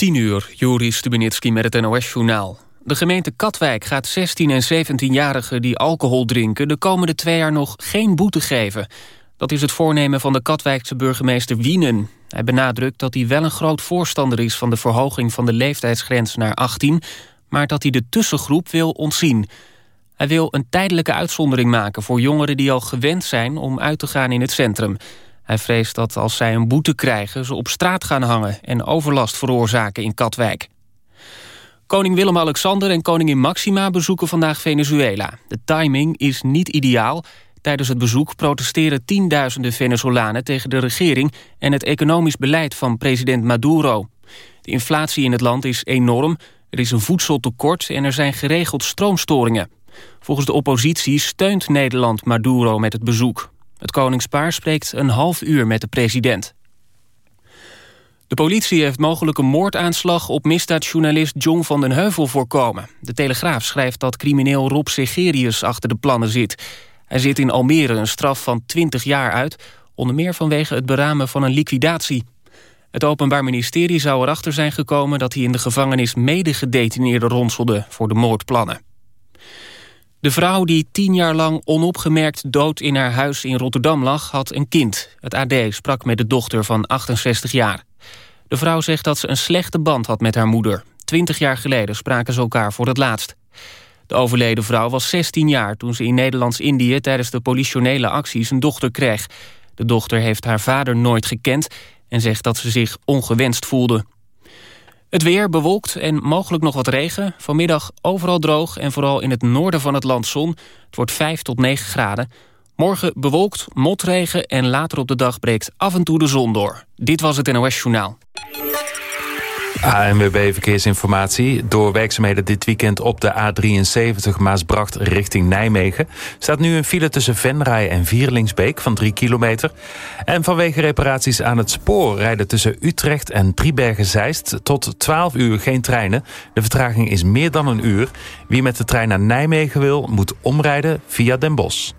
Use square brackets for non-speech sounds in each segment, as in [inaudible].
10 uur, Juri Stubenitski met het NOS-journaal. De gemeente Katwijk gaat 16- en 17-jarigen die alcohol drinken... de komende twee jaar nog geen boete geven. Dat is het voornemen van de Katwijkse burgemeester Wienen. Hij benadrukt dat hij wel een groot voorstander is... van de verhoging van de leeftijdsgrens naar 18... maar dat hij de tussengroep wil ontzien. Hij wil een tijdelijke uitzondering maken voor jongeren... die al gewend zijn om uit te gaan in het centrum... Hij vreest dat als zij een boete krijgen... ze op straat gaan hangen en overlast veroorzaken in Katwijk. Koning Willem-Alexander en koningin Maxima bezoeken vandaag Venezuela. De timing is niet ideaal. Tijdens het bezoek protesteren tienduizenden Venezolanen... tegen de regering en het economisch beleid van president Maduro. De inflatie in het land is enorm, er is een voedseltekort... en er zijn geregeld stroomstoringen. Volgens de oppositie steunt Nederland Maduro met het bezoek. Het koningspaar spreekt een half uur met de president. De politie heeft mogelijk een moordaanslag op misdaadjournalist John van den Heuvel voorkomen. De Telegraaf schrijft dat crimineel Rob Segerius achter de plannen zit. Hij zit in Almere een straf van 20 jaar uit... onder meer vanwege het beramen van een liquidatie. Het Openbaar Ministerie zou erachter zijn gekomen... dat hij in de gevangenis mede-gedetineerden ronselde voor de moordplannen. De vrouw die tien jaar lang onopgemerkt dood in haar huis in Rotterdam lag... had een kind. Het AD sprak met de dochter van 68 jaar. De vrouw zegt dat ze een slechte band had met haar moeder. Twintig jaar geleden spraken ze elkaar voor het laatst. De overleden vrouw was 16 jaar toen ze in Nederlands-Indië... tijdens de politionele acties een dochter kreeg. De dochter heeft haar vader nooit gekend... en zegt dat ze zich ongewenst voelde. Het weer bewolkt en mogelijk nog wat regen. Vanmiddag overal droog en vooral in het noorden van het land zon. Het wordt 5 tot 9 graden. Morgen bewolkt, motregen en later op de dag breekt af en toe de zon door. Dit was het NOS Journaal. ANWB Verkeersinformatie. Door werkzaamheden dit weekend op de A73 Maasbracht richting Nijmegen... staat nu een file tussen Venray en Vierlingsbeek van 3 kilometer. En vanwege reparaties aan het spoor rijden tussen Utrecht en Driebergen-Zeist... tot 12 uur geen treinen. De vertraging is meer dan een uur. Wie met de trein naar Nijmegen wil, moet omrijden via Den Bosch.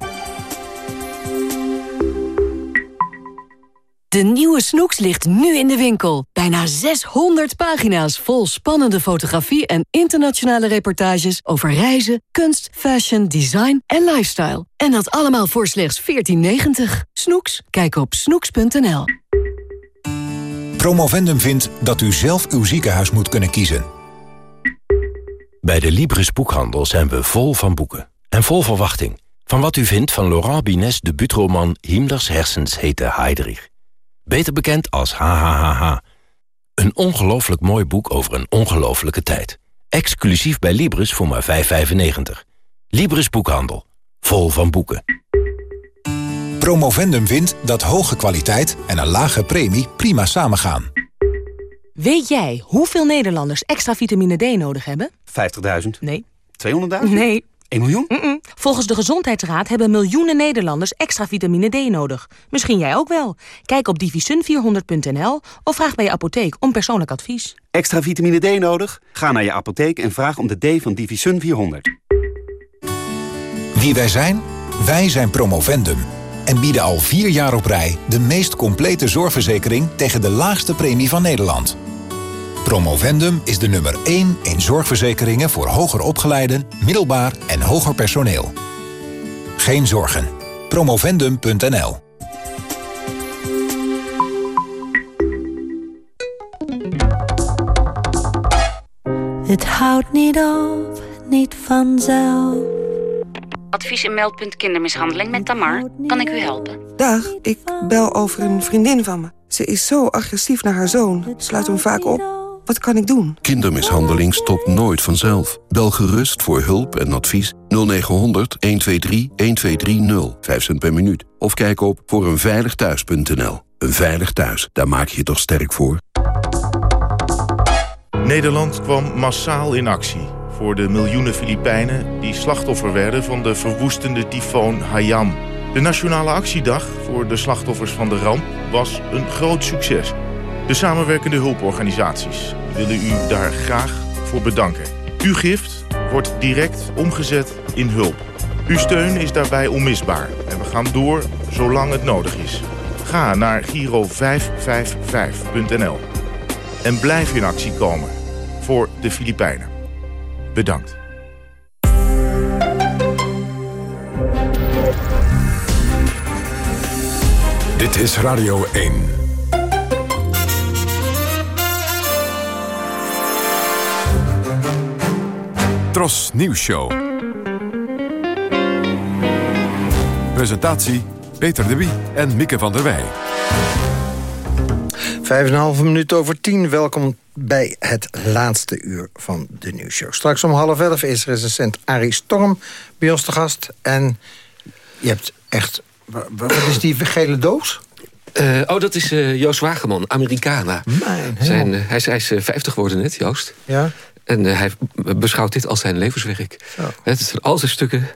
De nieuwe Snoeks ligt nu in de winkel. Bijna 600 pagina's vol spannende fotografie en internationale reportages over reizen, kunst, fashion, design en lifestyle. En dat allemaal voor slechts 14,90. Snoeks? Kijk op snoeks.nl. Promovendum vindt dat u zelf uw ziekenhuis moet kunnen kiezen. Bij de Libris Boekhandel zijn we vol van boeken. En vol verwachting. Van wat u vindt van Laurent Binès debuutroman Himmlers hersens heten Heydrich. Beter bekend als HHHH. Een ongelooflijk mooi boek over een ongelofelijke tijd. Exclusief bij Libris voor maar 5,95. Libris Boekhandel. Vol van boeken. Promovendum vindt dat hoge kwaliteit en een lage premie prima samengaan. Weet jij hoeveel Nederlanders extra vitamine D nodig hebben? 50.000. Nee. 200.000? Nee. 1 miljoen? Mm -mm. Volgens de Gezondheidsraad hebben miljoenen Nederlanders extra vitamine D nodig. Misschien jij ook wel. Kijk op divisun400.nl of vraag bij je apotheek om persoonlijk advies. Extra vitamine D nodig? Ga naar je apotheek en vraag om de D van Divisun 400. Wie wij zijn? Wij zijn Promovendum. En bieden al vier jaar op rij de meest complete zorgverzekering tegen de laagste premie van Nederland. Promovendum is de nummer 1 in zorgverzekeringen voor hoger opgeleiden, middelbaar en hoger personeel. Geen zorgen. Promovendum.nl Het houdt niet op, niet vanzelf. Advies en meldpunt kindermishandeling met Tamar. Kan ik u helpen? Dag, ik bel over een vriendin van me. Ze is zo agressief naar haar zoon. Sluit hem vaak op. Wat kan ik doen? Kindermishandeling stopt nooit vanzelf. Bel gerust voor hulp en advies 0900 123 1230. 5 cent per minuut. Of kijk op voor eenveiligthuis.nl. Een veilig thuis, daar maak je je toch sterk voor? Nederland kwam massaal in actie voor de miljoenen Filipijnen... die slachtoffer werden van de verwoestende tyfoon Haiyan. De Nationale Actiedag voor de slachtoffers van de ramp was een groot succes. De samenwerkende hulporganisaties willen u daar graag voor bedanken. Uw gift wordt direct omgezet in hulp. Uw steun is daarbij onmisbaar en we gaan door zolang het nodig is. Ga naar giro555.nl. en blijf in actie komen. Voor de Filipijnen. Bedankt. Dit is Radio 1. Tros Nieuws Show. Presentatie Peter de Wie en Mieke van der Wij. Vijf en een halve minuut over tien. Welkom bij het laatste uur van de nieuwsshow. Straks om half elf is recensent Arie Storm bij ons te gast. En je hebt echt... Wat is die gele doos? Uh, oh, dat is uh, Joost Wageman, Americana. Mijn zijn, uh, hij is, hij is 50 geworden net, Joost. Ja. En hij beschouwt dit als zijn levenswerk. Oh. Het zijn al zijn stukken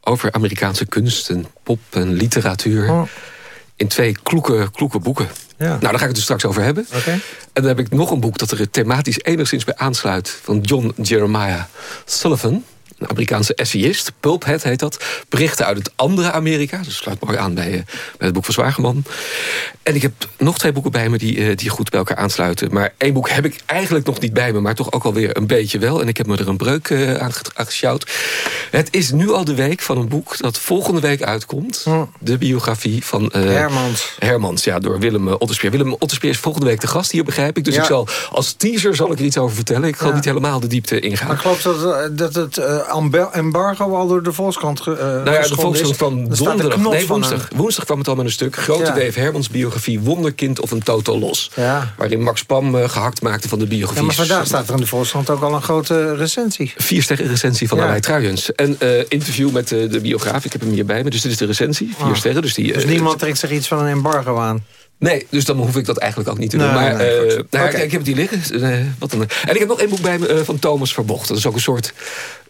over Amerikaanse kunst en pop en literatuur. Oh. In twee kloeke, kloeke boeken. Ja. Nou, daar ga ik het er straks over hebben. En dan heb ik nog een boek dat er thematisch enigszins bij aansluit... van John Jeremiah Sullivan, een Amerikaanse essayist. Pulphead heet dat. Berichten uit het andere Amerika. Dat sluit mooi aan bij, uh, bij het boek van Zwageman. En ik heb nog twee boeken bij me die, uh, die goed bij elkaar aansluiten. Maar één boek heb ik eigenlijk nog niet bij me... maar toch ook alweer een beetje wel. En ik heb me er een breuk uh, aan gesjouwd. Het is nu al de week van een boek dat volgende week uitkomt. De biografie van... Hermans. Hermans, ja, door Willem Otterspeer. Willem Otterspeer is volgende week de gast hier, begrijp ik. Dus Ja. ik zal, als teaser zal ik er iets over vertellen. Ik ga Ja. niet helemaal de diepte ingaan. Maar ik geloof dat, dat het eh, embargo al door de Volkskrant ge, eh, Nou ja, de Volkskrant van Er donderdag. Nee, woensdag. een- Woensdag kwam het al met een stuk. Grote Ja. Dave Hermans biografie Wonderkind of een Total Los. Ja. Waarin Max Pam eh, gehakt maakte van de biografie. Ja, maar vandaag staat er in de Volkskrant ook al een grote recensie. Vier sterren recensie van Ja. Aleid Truijens. En eh, interview met de biograaf. Ik heb hem hier bij me. Dus dit is de recensie. Vier Ah. sterren. Dus, die, Dus niemand trekt zich iets van een embargo aan. Nee, dus dan hoef ik dat eigenlijk ook niet te doen. Maar nee, eh, goed. nou, ik, ik heb hier liggen. Eh, wat een, en ik heb nog één boek bij me eh, van Thomas Verbocht. Dat is ook een soort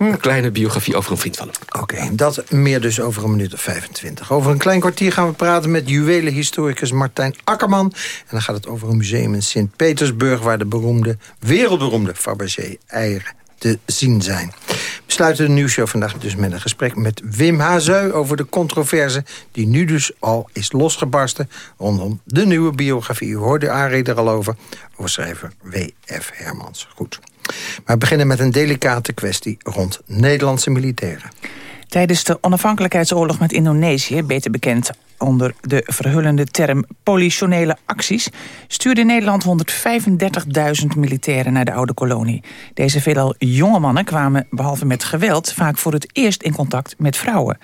Hm. kleine biografie over een vriend van hem. Oké, dat meer dus over een minuut of 25. Over een klein kwartier gaan we praten met juwelenhistoricus Martijn Akkerman. En dan gaat het over een museum in Sint-Petersburg... waar de beroemde, wereldberoemde Fabergé-eieren te zien zijn. We sluiten de nieuwsshow vandaag dus met een gesprek met Wim Hazeu... over de controverse die nu dus al is losgebarsten... rondom de nieuwe biografie. U hoorde Arie er al over, over schrijver W.F. Hermans. Goed. Maar we beginnen met een delicate kwestie rond Nederlandse militairen. Tijdens de onafhankelijkheidsoorlog met Indonesië, beter bekend onder de verhullende term politionele acties, stuurde Nederland 135.000 militairen naar de oude kolonie. Deze veelal jonge mannen kwamen, behalve met geweld, vaak voor het eerst in contact met vrouwen.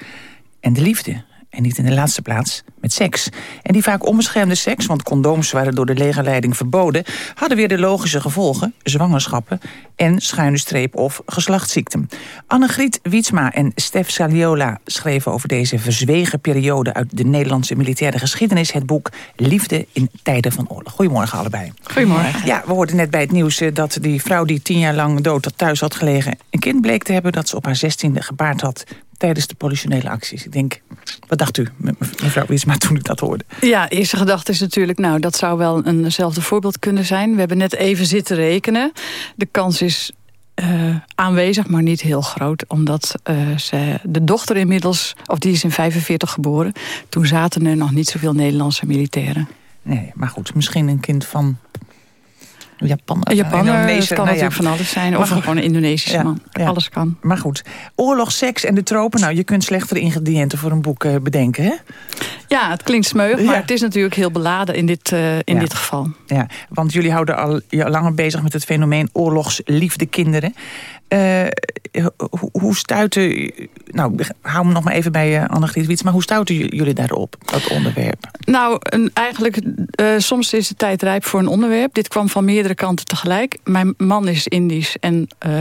En de liefde. En niet in de laatste plaats met seks. En die vaak onbeschermde seks, want condooms waren door de legerleiding verboden... hadden weer de logische gevolgen, zwangerschappen en schuine streep of geslachtsziekten. Annegriet Wietsma en Stef Saliola schreven over deze verzwegen periode... uit de Nederlandse militaire geschiedenis het boek Liefde in tijden van oorlog. Goedemorgen allebei. Goedemorgen. Ja, we hoorden net bij het nieuws eh, dat die vrouw die tien jaar lang dood thuis had gelegen... een kind bleek te hebben dat ze op haar zestiende gebaard had tijdens de politionele acties. Ik denk, wat dacht u, me- me- mevrouw Wiesma, [laughs] toen u dat hoorde? Ja, eerste gedachte is natuurlijk, nou, dat zou wel eenzelfde voorbeeld kunnen zijn. We hebben net even zitten rekenen. De kans is eh, aanwezig, maar niet heel groot. Omdat eh, ze, de dochter inmiddels, of die is in 45 geboren... toen zaten er nog niet zoveel Nederlandse militairen. Nee, maar goed, misschien een kind van Japan. Een Japaner, Indonesië, kan nou ja. natuurlijk van alles zijn. Of gewoon een Indonesische Ja, man. ja. Alles kan. Maar goed, oorlog, seks en de tropen. Nou, je kunt slechtere ingrediënten voor een boek eh, bedenken, hè? Ja, het klinkt smeuig, maar Ja. het is natuurlijk heel beladen in dit, eh, in Ja. dit geval. Ja, want jullie houden al ja, langer bezig met het fenomeen oorlogsliefde kinderen. Eh, hoe, stuiten... Nou, hou me nog maar even bij uh, Annegriet Wiets. Maar hoe stuiten jullie daarop, dat onderwerp? Nou, een, eigenlijk, eh, soms is de tijd rijp voor een onderwerp. Dit kwam van meerdere kanten tegelijk. Mijn man is Indisch en eh,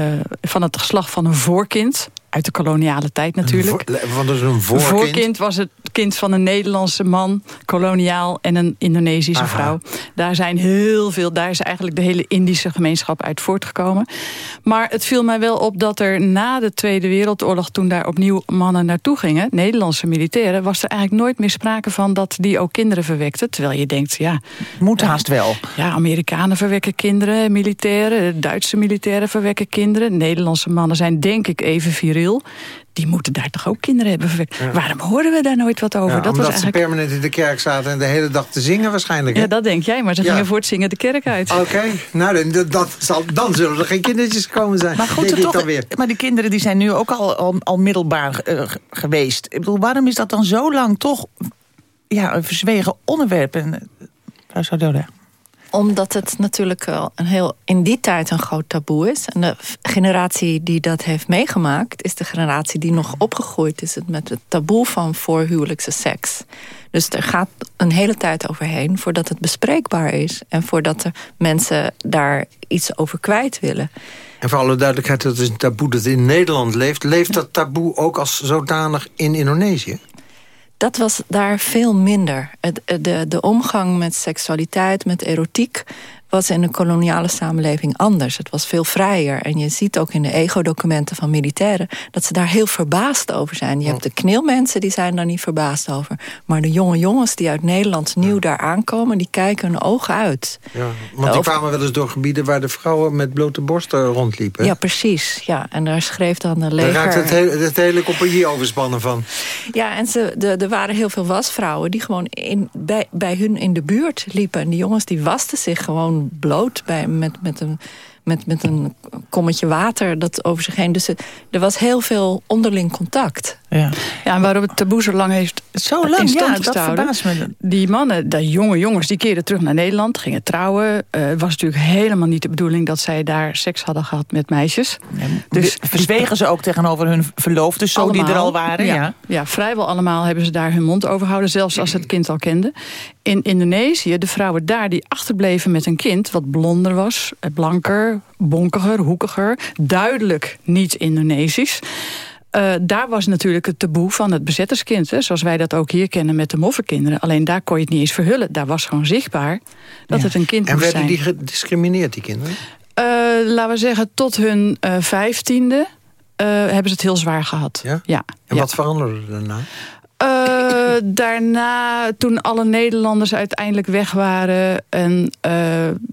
van het geslacht van een voorkind. Uit de koloniale tijd natuurlijk. Want dat is een voorkind. voorkind was het kind van een Nederlandse man, koloniaal, en een Indonesische Aha. vrouw. Daar zijn heel veel, daar is eigenlijk de hele Indische gemeenschap uit voortgekomen. Maar het viel mij wel op dat er na de Tweede Wereldoorlog, toen daar opnieuw mannen naartoe gingen, Nederlandse militairen, was er eigenlijk nooit meer sprake van dat die ook kinderen verwekten. Terwijl je denkt, ja. Moet haast wel. Ja, Amerikanen verwekken kinderen, militairen, Duitse militairen verwekken kinderen. Nederlandse mannen zijn denk ik even viril wil... die moeten daar toch ook kinderen hebben. Waarom horen we daar nooit wat over? Ja, dat omdat was eigenlijk... ze permanent in de kerk zaten en de hele dag te zingen waarschijnlijk. hè? Ja, dat denk jij, maar ze Ja. gingen voor het zingen de kerk uit. Oké, nou dan, dat zal, dan zullen er geen kindertjes komen zijn. Maar goed, toch, dan weer. maar die kinderen die zijn nu ook al, al, al middelbaar eh, geweest. Ik bedoel, waarom is dat dan zo lang toch ja, een verzwegen onderwerp? En, mevrouw Saudoda. Omdat het natuurlijk wel een heel, in die tijd een groot taboe is. En de generatie die dat heeft meegemaakt... is de generatie die nog opgegroeid is met het taboe van voorhuwelijkse seks. Dus er gaat een hele tijd overheen voordat het bespreekbaar is... en voordat er mensen daar iets over kwijt willen. En voor alle duidelijkheid, dat is een taboe dat in Nederland leeft. Leeft dat taboe ook als zodanig in Indonesië? Dat was daar veel minder. Het, de, de omgang met seksualiteit, met erotiek... was in de koloniale samenleving anders. Het was veel vrijer. En je ziet ook in de ego-documenten van militairen... dat ze daar heel verbaasd over zijn. Je hebt de kneelmensen, die zijn daar niet verbaasd over. Maar de jonge jongens die uit Nederland nieuw daar aankomen... die kijken hun ogen uit. Ja, want die kwamen wel eens door gebieden... waar de vrouwen met blote borsten rondliepen. Ja, precies. Ja. En daar schreef dan de Daar leger... raakt het hele, het hele compagnie overspannen van. Ja, en ze, de, er waren heel veel wasvrouwen die gewoon in, bij, bij hun in de buurt liepen. En die jongens die wasten zich gewoon bloot bij, met, met, een, met, met een kommetje water dat over zich heen. Dus er was heel veel onderling contact. Ja. Ja, en waarom het taboe zo lang heeft Zo lang, ja, dat verbaast me. Die mannen, die jonge jongens, die keerden terug naar Nederland, gingen trouwen. Eh, Het was natuurlijk helemaal niet de bedoeling dat zij daar seks hadden gehad met meisjes. Dus verzwegen ze ook tegenover hun verloofden, zo die er al waren? Ja. ja, vrijwel allemaal hebben ze daar hun mond over gehouden, zelfs als ze het kind al kenden. In Indonesië, de vrouwen daar die achterbleven met een kind, wat blonder was, eh, blanker, bonkiger, hoekiger, duidelijk niet Indonesisch. Eh, daar was natuurlijk het taboe van het bezetterskind. Hè, zoals wij dat ook hier kennen met de moffenkinderen. Alleen daar kon je het niet eens verhullen. Daar was gewoon zichtbaar dat het een kind En moest werden die gediscrimineerd, die kinderen? Eh, laten we zeggen, tot hun eh, vijftiende hebben ze het heel zwaar gehad. Ja? En wat veranderde er daarna? Eh, daarna, toen alle Nederlanders uiteindelijk weg waren... en eh,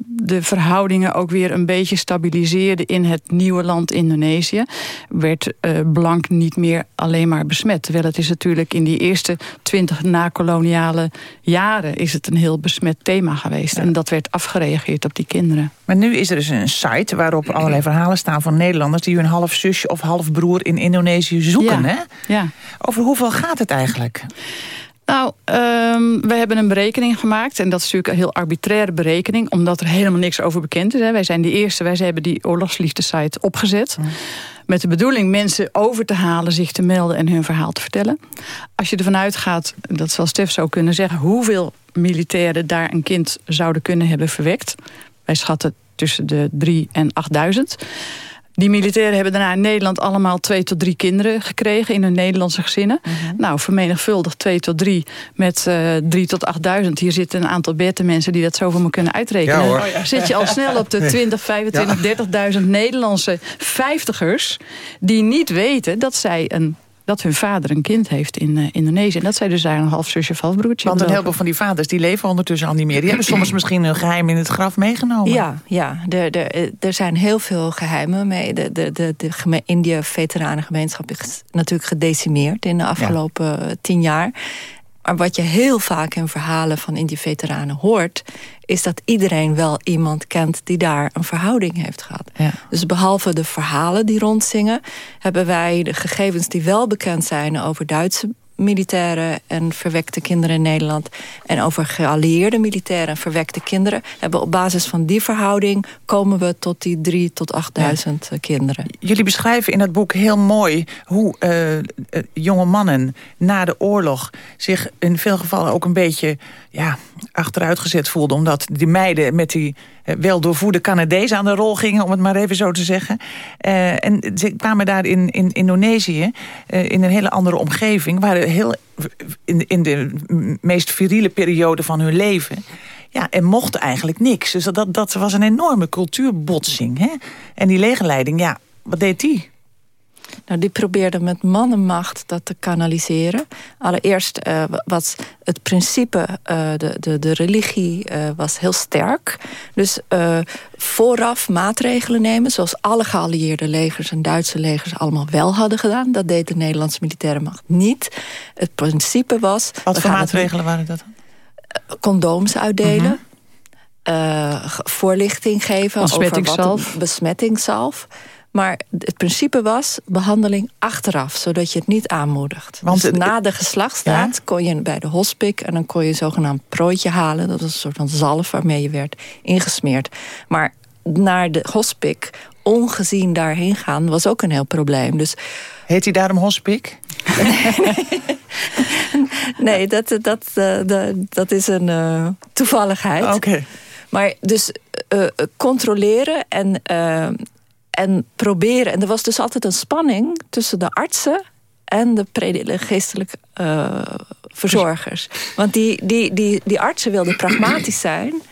de verhoudingen ook weer een beetje stabiliseerden... in het nieuwe land Indonesië... werd eh, blank niet meer alleen maar besmet. Terwijl het is natuurlijk in die eerste twintig nakoloniale jaren... is het een heel besmet thema geweest. En dat werd afgereageerd op die kinderen. Maar nu is er dus een site waarop allerlei verhalen staan van Nederlanders... die hun half zusje of half broer in Indonesië zoeken. Ja, Hè? ja. Over hoeveel gaat het eigenlijk? Nou, ehm, we hebben een berekening gemaakt. En dat is natuurlijk een heel arbitraire berekening. Omdat er helemaal niks over bekend is. Hè. Wij zijn de eerste, wij hebben die oorlogsliefde-site opgezet. Met de bedoeling mensen over te halen, zich te melden en hun verhaal te vertellen. Als je ervan uitgaat, dat zal Stef zo kunnen zeggen... hoeveel militairen daar een kind zouden kunnen hebben verwekt. Wij schatten tussen de 3 en 8000. Die militairen hebben daarna in Nederland allemaal twee tot drie kinderen gekregen in hun Nederlandse gezinnen. Nou, vermenigvuldig twee tot drie met eh drie tot 8000. Hier zitten een aantal bette mensen die dat zo voor me kunnen uitrekenen. Ja, hoor. Zit je al snel op de 20, 25, 30.000 Nederlandse vijftigers die niet weten dat zij een dat hun vader een kind heeft in eh, Indonesië. En dat zij dus daar een half zusje of half broertje Want een heleboel van die vaders die leven ondertussen al niet meer. Die hebben soms [clears throat] misschien hun geheim in het graf meegenomen. Ja, ja er, er, er zijn heel veel geheimen mee. De, de, de, de geme- India-veteranengemeenschap is natuurlijk gedecimeerd in de afgelopen eh, tien jaar. Maar wat je heel vaak in verhalen van India-veteranen hoort... is dat iedereen wel iemand kent die daar een verhouding heeft gehad. Dus behalve de verhalen die rondzingen... hebben wij de gegevens die wel bekend zijn over Duitse militairen en verwekte kinderen in Nederland... en over geallieerde militairen en verwekte kinderen... hebben op basis van die verhouding komen we tot die drie tot 8000 kinderen. Jullie beschrijven in dat boek heel mooi hoe eh, eh, jonge mannen na de oorlog zich in veel gevallen ook een beetje ja, achteruitgezet voelden. Omdat die meiden met die eh, wel doorvoerde Canadezen aan de rol gingen, om het maar even zo te zeggen. Eh, en ze kwamen daar in, in Indonesië eh, in een hele andere omgeving, waren heel in, in de meest viriele periode van hun leven. Ja, en mochten eigenlijk niks. Dus dat, dat was een enorme cultuurbotsing. Hè? En die legerleiding, ja, wat deed die? Nou, die probeerde met mannenmacht dat te kanaliseren. Allereerst uh, was het principe, uh, de, de, de religie uh, was heel sterk. Dus vooraf maatregelen nemen... zoals alle geallieerde legers en Duitse legers allemaal wel hadden gedaan. Dat deed de Nederlandse militaire macht niet. Het principe was... Wat voor maatregelen waren dat dan? Condooms uitdelen. -hmm. voorlichting geven over wat besmettingszalf. Maar het principe was behandeling achteraf, zodat je het niet aanmoedigt. Want dus na de geslachtsdaad kon je bij de hospik... en dan kon je een zogenaamd prooitje halen. Dat was een soort van zalf waarmee je werd ingesmeerd. Maar naar de hospik, ongezien daarheen gaan, was ook een heel probleem. Dus, Heet hij daarom hospik? [laughs] nee, dat, dat, dat, dat is een uh, toevalligheid. Oké. Maar dus uh, controleren en uh, en proberen. En er was dus altijd een spanning tussen de artsen en de geestelijke uh, verzorgers. Want die, die, die, die artsen wilden pragmatisch zijn.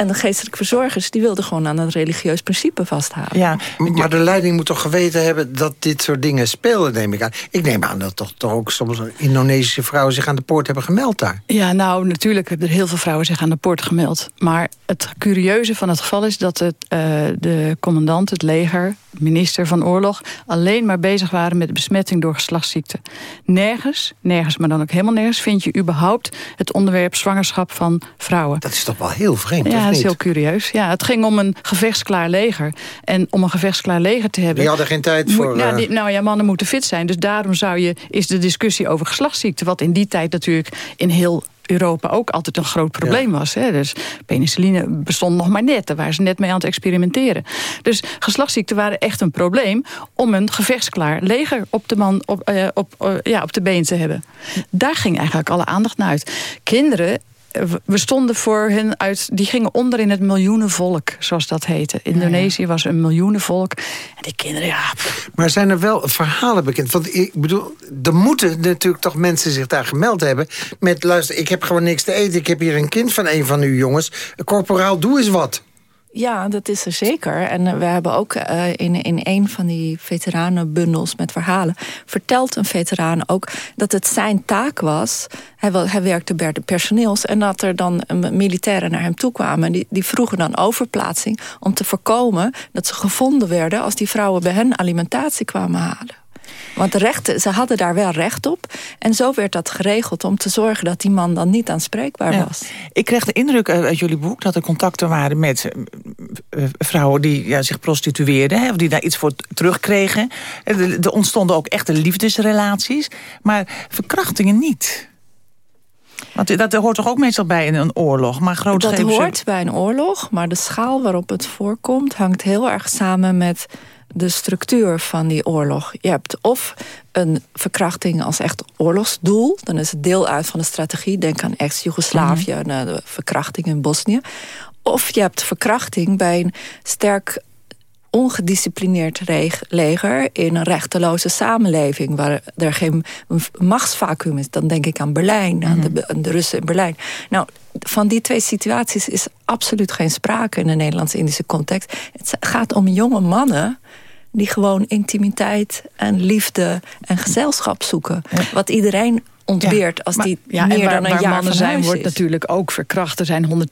En de geestelijke verzorgers die wilden gewoon aan het religieus principe vasthouden. Ja, maar de leiding moet toch geweten hebben dat dit soort dingen speelden, neem ik aan. Ik neem aan dat toch, toch ook soms Indonesische vrouwen zich aan de poort hebben gemeld daar. Ja, nou natuurlijk hebben er heel veel vrouwen zich aan de poort gemeld. Maar het curieuze van het geval is dat het, uh, de commandant, het leger, minister van Oorlog... alleen maar bezig waren met de besmetting door geslachtsziekten. Nergens, nergens, maar dan ook helemaal nergens... vind je überhaupt het onderwerp zwangerschap van vrouwen. Dat is toch wel heel vreemd, Ja, dat is heel curieus. Ja, het ging om een gevechtsklaar leger. En om een gevechtsklaar leger te hebben... Die hadden geen tijd voor... nou, die, nou ja, mannen moeten fit zijn. Dus daarom zou je, is de discussie over geslachtsziekten... wat in die tijd natuurlijk in heel Europa ook altijd een groot probleem was. Hè. Dus penicilline bestond nog maar net. Daar waren ze net mee aan het experimenteren. Dus geslachtsziekten waren echt een probleem... om een gevechtsklaar leger op de, man, op, uh, op, uh, ja, op de been te hebben. Daar ging eigenlijk alle aandacht naar uit. Kinderen we stonden voor hen uit... die gingen onder in het miljoenenvolk, zoals dat heette. Indonesië was een miljoenenvolk. En die kinderen, ja... Maar zijn er wel verhalen bekend? Want ik bedoel, er moeten natuurlijk toch mensen zich daar gemeld hebben... met, luister, ik heb gewoon niks te eten. Ik heb hier een kind van een van uw jongens. Corporaal, doe eens wat. Ja, dat is er zeker. En eh, we hebben ook uh, in, in een van die veteranenbundels met verhalen... vertelt een veteraan ook dat het zijn taak was... hij, werkte bij de personeels... en dat er dan militairen naar hem toe kwamen... Die, die vroegen dan overplaatsing om te voorkomen... dat ze gevonden werden als die vrouwen bij hen alimentatie kwamen halen. Want de rechten, ze hadden daar wel recht op. En zo werd dat geregeld om te zorgen dat die man dan niet aanspreekbaar ja. was. Ik kreeg de indruk uit jullie boek dat er contacten waren met uh, vrouwen die ja, zich prostitueerden. Hè, of die daar iets voor terugkregen. Er ontstonden ook echte liefdesrelaties. Maar verkrachtingen niet. Want dat hoort toch ook meestal bij in een oorlog? Maar dat hoort bij een oorlog, maar de schaal waarop het voorkomt... hangt heel erg samen met de structuur van die oorlog. Je hebt of een verkrachting als echt oorlogsdoel. Dan is het deel uit van de strategie. Denk aan ex-Jugoslavië mm -hmm. de verkrachting in Bosnië. Of je hebt verkrachting bij een sterk ongedisciplineerd leger in een rechteloze samenleving... waar er geen machtsvacuum is. Dan denk ik aan Berlijn, aan, de, aan de Russen in Berlijn. Nou, van die twee situaties is absoluut geen sprake in de Nederlands-Indische context. Het gaat om jonge mannen die gewoon intimiteit en liefde en gezelschap zoeken. Wat iedereen ontbeert ja, als die ja, meer waar, dan een jaar mannen zijn, wordt is. natuurlijk ook verkracht. Er zijn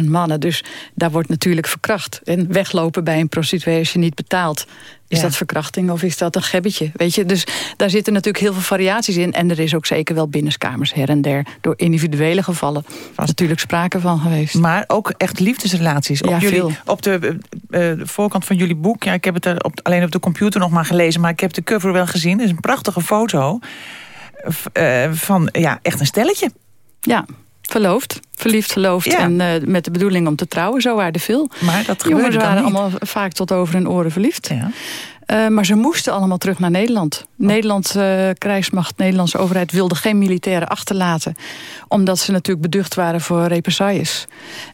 135.000 mannen, dus daar wordt natuurlijk verkracht. En weglopen bij een prostituee als je niet betaalt. Is ja. dat verkrachting of is dat een gebbetje? Weet je, dus daar zitten natuurlijk heel veel variaties in. En er is ook zeker wel binnenskamers her en der. Door individuele gevallen was natuurlijk sprake van geweest. Maar ook echt liefdesrelaties. Op, ja, jullie, veel. op de, uh, de, voorkant van jullie boek. Ja, ik heb het er op, alleen op de computer nog maar gelezen. Maar ik heb de cover wel gezien. Het is een prachtige foto. Uh, van ja, echt een stelletje. Ja, verloofd. Verliefd, verloofd ja. en uh, met de bedoeling om te trouwen. Zo waren er veel. Maar dat Jongens waren allemaal vaak tot over hun oren verliefd. Ja. Uh, maar ze moesten allemaal terug naar Nederland. Oh. Nederland, uh, krijgsmacht, Nederlandse overheid wilde geen militairen achterlaten. Omdat ze natuurlijk beducht waren voor represailles.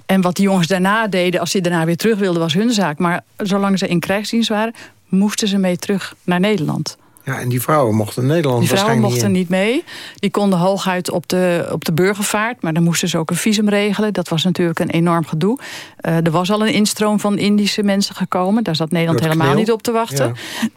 En wat die jongens daarna deden, als ze daarna weer terug wilden, was hun zaak. Maar zolang ze in krijgsdienst waren, moesten ze mee terug naar Nederland. Ja, en die vrouwen mochten Nederland Die vrouwen mochten niet, mee. Die konden hooguit op de, op de burgervaart. Maar dan moesten ze ook een visum regelen. Dat was natuurlijk een enorm gedoe. Uh, er was al een instroom van Indische mensen gekomen. Daar zat Nederland helemaal niet op te wachten. Ja.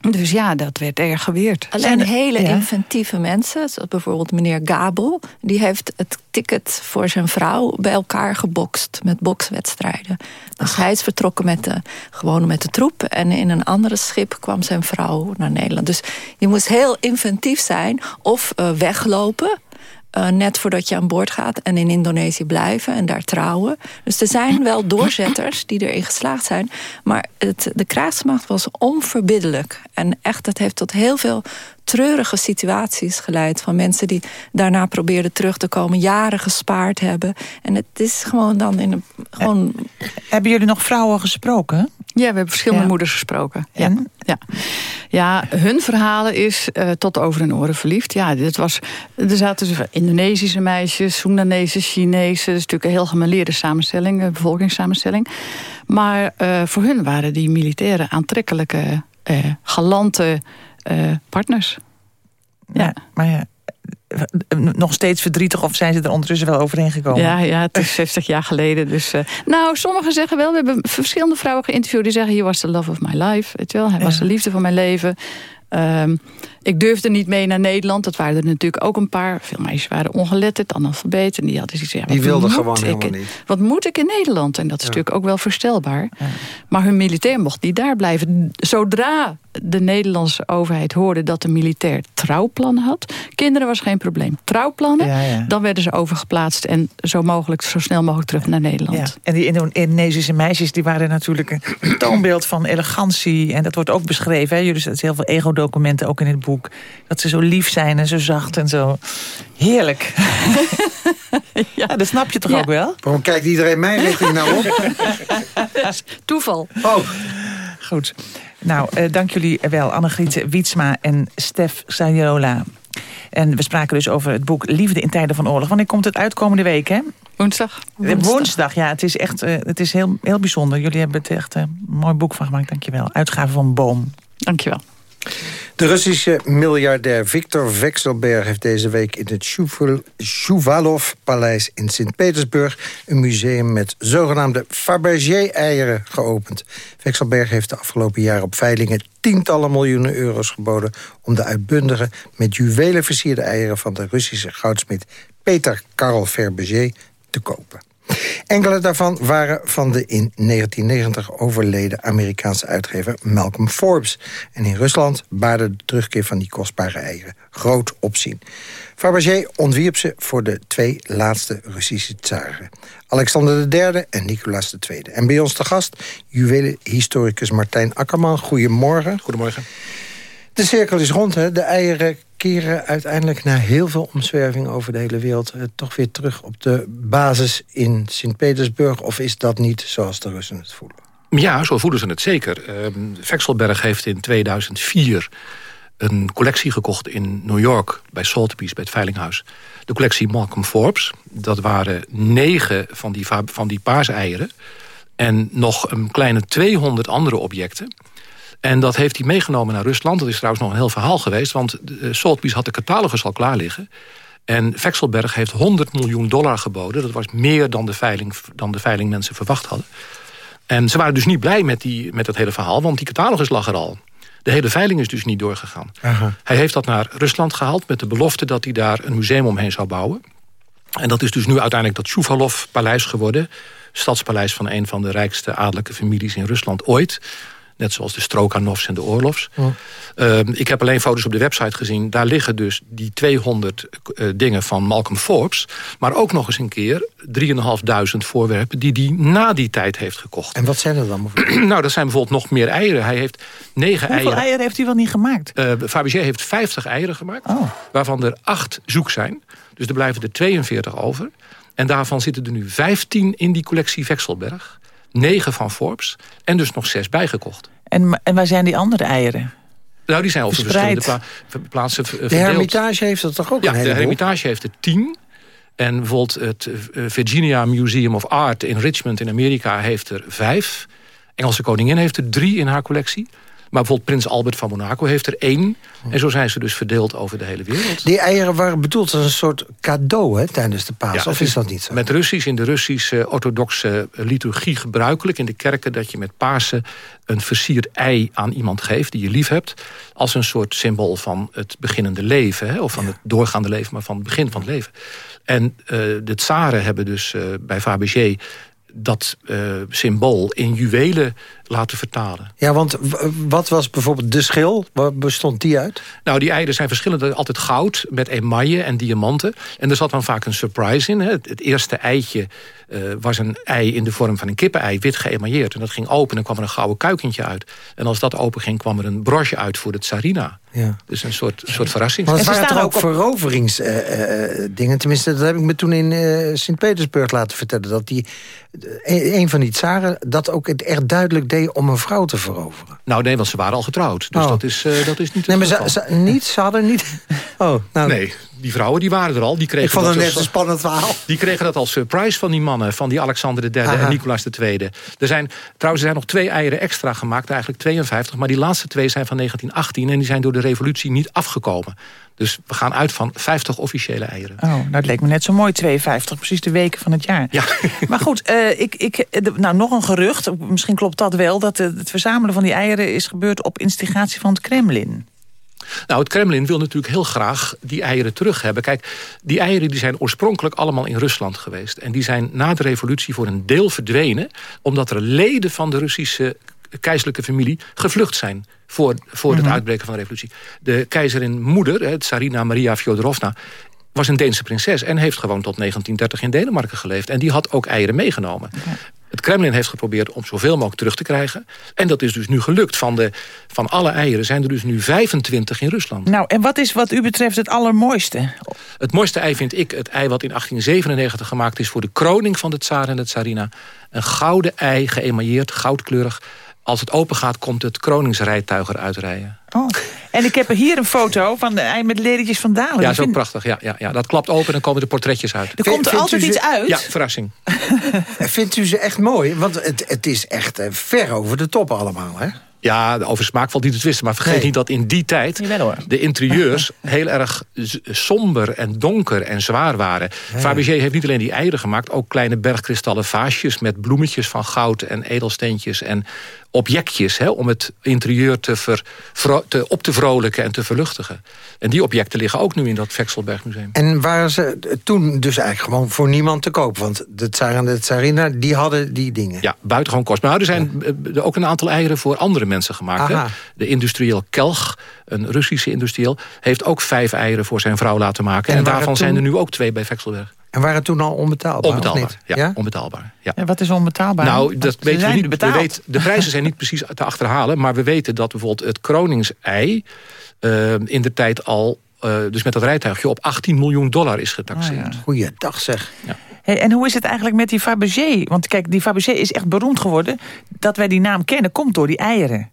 Dus ja, dat werd erg geweerd. Alleen Zijn er- hele ja. inventieve mensen, zoals bijvoorbeeld meneer Gabel... die heeft het ticket voor zijn vrouw bij elkaar gebokst met bokswedstrijden. Dus hij is vertrokken met de, gewoon met de troep... en in een andere schip kwam zijn vrouw naar Nederland. Dus je moest heel inventief zijn of eh, weglopen... eh, net voordat je aan boord gaat en in Indonesië blijven en daar trouwen. Dus er zijn wel doorzetters die erin geslaagd zijn. Maar het, de krijgsmacht was onverbiddelijk. En echt, het heeft tot heel veel treurige situaties geleid... van mensen die daarna probeerden terug te komen... jaren gespaard hebben. En het is gewoon dan in een... Gewoon... Hebben jullie nog vrouwen gesproken? Ja, we hebben verschillende Ja. moeders gesproken. Ja. Ja. ja, hun verhalen is eh, tot over hun oren verliefd. Ja, dit was, er zaten dus Indonesische meisjes, Soendanese, Chinese. Dat is natuurlijk een heel gemeleerde samenstelling, een bevolkingssamenstelling. Maar eh, voor hun waren die militairen aantrekkelijke, eh, galante eh, partners. Ja. Maar ja, eh, nog steeds verdrietig of zijn ze er ondertussen wel overheen gekomen? Ja, ja, het is [laughs] 60 jaar geleden. Dus, eh, nou, sommigen zeggen wel, we hebben verschillende vrouwen geïnterviewd... die zeggen, he was the love of my life. Weet je wel? Hij was de liefde van mijn leven. Ehm, ik durfde niet mee naar Nederland. Dat waren er natuurlijk ook een paar. Veel meisjes waren ongeletterd, analfabeet. En die hadden zoiets ja, Die wilden gewoon ik helemaal in- niet. Wat moet ik in Nederland? En dat is natuurlijk ook wel verstelbaar. Maar hun militair mocht niet daar blijven. Zodra de Nederlandse overheid hoorde dat de militair trouwplannen had... kinderen was geen probleem. Trouwplannen, Ja, ja. dan werden ze overgeplaatst... en zo, mogelijk, zo snel mogelijk terug naar Nederland. Ja. En die Indo- Indonesische meisjes die waren natuurlijk een toonbeeld van elegantie. En dat wordt ook beschreven. Hè? Jullie zetten heel veel ego-documenten ook in het boek. Dat ze zo lief zijn en zo zacht en zo. Heerlijk. [laughs] ja. dat snap je toch ook wel? Waarom kijkt iedereen mijn richting nou op? [laughs] Toeval. Oh. Goed. Nou, eh, dank jullie wel. Annegriet Wietsma en Stef Sajola. En we spraken dus over het boek Liefde in tijden van oorlog. Wanneer komt het uit komende week, hè? Woensdag. Eh, Woensdag, ja. Het is echt eh, het is heel, heel bijzonder. Jullie hebben het echt eh, een mooi boek van gemaakt. Dankjewel. Uitgave van Boom. Dankjewel. De Russische miljardair Viktor Vekselberg heeft deze week in het Shuval- Shuvalov-paleis in Sint-Petersburg een museum met zogenaamde Fabergé-eieren geopend. Vekselberg heeft de afgelopen jaren op veilingen tientallen miljoenen euro's geboden om de uitbundige, met juwelen versierde eieren van de Russische goudsmid Peter Karl Fabergé te kopen. Enkele daarvan waren van de in 1990 overleden Amerikaanse uitgever Malcolm Forbes. En in Rusland baarde de terugkeer van die kostbare eieren groot opzien. Fabergé ontwierp ze voor de twee laatste Russische tsaren. Alexander III en Nicolaas II. En bij ons te gast, juwelenhistoricus Martijn Akkerman. Goedemorgen. Goedemorgen. De cirkel is rond, hè? De eieren keren uiteindelijk na heel veel omzwerving over de hele wereld... eh, toch weer terug op de basis in Sint-Petersburg? Of is dat niet zoals de Russen het voelen? Ja, zo voelen ze het zeker. Ehm Vekselberg heeft in 2004 een collectie gekocht in New York... bij Sotheby's, bij het Veilinghuis. De collectie Malcolm Forbes. Dat waren negen van die, va- van die paarseieren. En nog een kleine 200 andere objecten. En dat heeft hij meegenomen naar Rusland. Dat is trouwens nog een heel verhaal geweest... want uh, Sotheby's had de catalogus al klaar liggen... En Vekselberg heeft 100 miljoen dollar geboden. Dat was meer dan de, veiling, dan de veilingmensen verwacht hadden. En ze waren dus niet blij met, die, met dat hele verhaal... want die catalogus lag er al. De hele veiling is dus niet doorgegaan. Aha. Hij heeft dat naar Rusland gehaald met de belofte... dat hij daar een museum omheen zou bouwen. En dat is dus nu uiteindelijk dat Shuvalov-paleis geworden. Stadspaleis van een van de rijkste adellijke families in Rusland ooit. Net zoals de Strokanovs en de Orlovs. Oh. Uh, ik heb alleen foto's op de website gezien. Daar liggen dus die 200 uh, dingen van Malcolm Forbes. Maar ook nog eens een keer 3.500 voorwerpen... die hij na die tijd heeft gekocht. En wat zijn er dan? [clears throat] nou, dat zijn bijvoorbeeld nog meer eieren. Hij heeft negen Hoeveel eieren. eieren heeft hij wel niet gemaakt? Uh, Fabergé heeft 50 eieren gemaakt. Oh. Waarvan er 8 zoek zijn. Dus er blijven er 42 over. En daarvan zitten er nu 15 in die collectie Vekselberg. 9 van Forbes. En dus nog 6 bijgekocht. En, en waar zijn die andere eieren? Nou, die zijn Verspreid. verschillende pla plaatsen De verdeeld. Hermitage heeft dat toch ook Ja, een de heleboel? Hermitage heeft er 10. En bijvoorbeeld het uh, Virginia Museum of Art in Richmond in Amerika heeft er 5. Engelse koningin heeft er 3 in haar collectie. Maar bijvoorbeeld prins Albert van Monaco heeft er één. En zo zijn ze dus verdeeld over de hele wereld. Die eieren waren bedoeld als een soort cadeau hè, tijdens de paas. of is dat niet zo? Met Russisch, in de Russische orthodoxe liturgie gebruikelijk... in de kerken dat je met Pasen een versierd ei aan iemand geeft... die je lief hebt, als een soort symbool van het beginnende leven. Hè, of van het doorgaande leven, maar van het begin van het leven. En uh, de tsaren hebben dus uh, bij Fabergé dat uh, symbool in juwelen laten vertalen. Ja, want wat was bijvoorbeeld de schil? Waar bestond die uit? Nou, die eieren zijn verschillend. Altijd goud met emaille en diamanten. En er zat dan vaak een surprise in. Hè. Het, eerste eitje uh, was een ei in de vorm van een kippenei, wit geëmailleerd. En dat ging open en kwam er een gouden kuikentje uit. En als dat open ging, kwam er een broche uit voor de tsarina. Ja. Dus een soort, soort verrassing. Maar het waren toch ook, veroveringsdingen? Uh, uh, Tenminste, dat heb ik me toen in uh, Sint-Petersburg laten vertellen. Dat die, een van die tsaren dat ook het echt duidelijk deed om een vrouw te veroveren. Nou nee, want ze waren al getrouwd. Dus oh. dat, is, dat is niet Nee, maar ze, ze, niet, ze hadden niet... [laughs] Oh, nou. Nee, die vrouwen die waren er al. Die kregen ik vond het net een spannend verhaal. Die kregen dat als surprise van die mannen. Van die Alexander III Aha. en Nicolaas II. Er zijn, trouwens, er zijn nog twee eieren extra gemaakt. Eigenlijk 52. Maar die laatste twee zijn van 1918. En die zijn door de revolutie niet afgekomen. Dus we gaan uit van 50 officiële eieren. Oh, nou, het leek me net zo mooi, 52. Precies de weken van het jaar. Ja. [laughs] Maar goed, uh, ik, ik, nou, nog een gerucht. Misschien klopt dat wel. Dat het verzamelen van die eieren is gebeurd op instigatie van het Kremlin. Nou, het Kremlin wil natuurlijk heel graag die eieren terug hebben. Kijk, die eieren die zijn oorspronkelijk allemaal in Rusland geweest. En die zijn na de revolutie voor een deel verdwenen... omdat er leden van de Russische keizerlijke familie gevlucht zijn... voor, voor het mhm. uitbreken van de revolutie. De keizerin moeder, Tsarina Maria Fyodorovna was een Deense prinses en heeft gewoon tot 1930 in Denemarken geleefd. En die had ook eieren meegenomen. Het Kremlin heeft geprobeerd om zoveel mogelijk terug te krijgen. En dat is dus nu gelukt. Van, de, van alle eieren zijn er dus nu 25 in Rusland. Nou, en wat is wat u betreft het allermooiste? Het mooiste ei vind ik het ei wat in 1897 gemaakt is... voor de kroning van de tsaar en de tsarina. Een gouden ei, geëmailleerd, goudkleurig als het open gaat, komt het kroningsrijtuig eruit rijden. Oh. En ik heb hier een foto van de ei met ledertjes van Dalen. Ja, zo vind... prachtig. Ja, ja, ja. Dat klapt open en dan komen de portretjes uit. Er komt er altijd iets uit? Ja, verrassing. [laughs] Vindt u ze echt mooi? Want het, het is echt uh, ver over de top allemaal, hè? Ja, over smaak valt niet te twisten. Maar vergeet niet dat in die tijd de interieurs [laughs] heel erg somber en donker en zwaar waren. Ja. Fabergé heeft niet alleen die eieren gemaakt... ook kleine bergkristallen vaasjes met bloemetjes van goud en edelsteentjes... en objectjes hè, om het interieur te, ver, te, op te vrolijken en te verluchtigen. En die objecten liggen ook nu in dat Vekselbergmuseum. En waren ze toen dus eigenlijk gewoon voor niemand te koop? Want de Tsar en de Tsarina, die hadden die dingen. Ja, buitengewoon kost. Maar er zijn ja. ook een aantal eieren voor andere mensen gemaakt. Hè? De industrieel Kelch, een Russische industrieel... heeft ook vijf eieren voor zijn vrouw laten maken. En, en daarvan toen... zijn er nu ook twee bij Vekselberg. En waren toen al onbetaalbaar? Onbetaalbaar, ja, ja, onbetaalbaar. Ja. En wat is onbetaalbaar? Nou, dat weten we niet. We weten, de prijzen zijn niet precies te achterhalen, maar we weten dat bijvoorbeeld het Kroningsei uh, in de tijd al, uh, dus met dat rijtuigje, op 18 miljoen dollar is getaxeerd. Oh, ja. Goeiedag zeg. Ja. Hey, en hoe is het eigenlijk met die Fabergé? Want kijk, die Fabergé is echt beroemd geworden. Dat wij die naam kennen, komt door die eieren.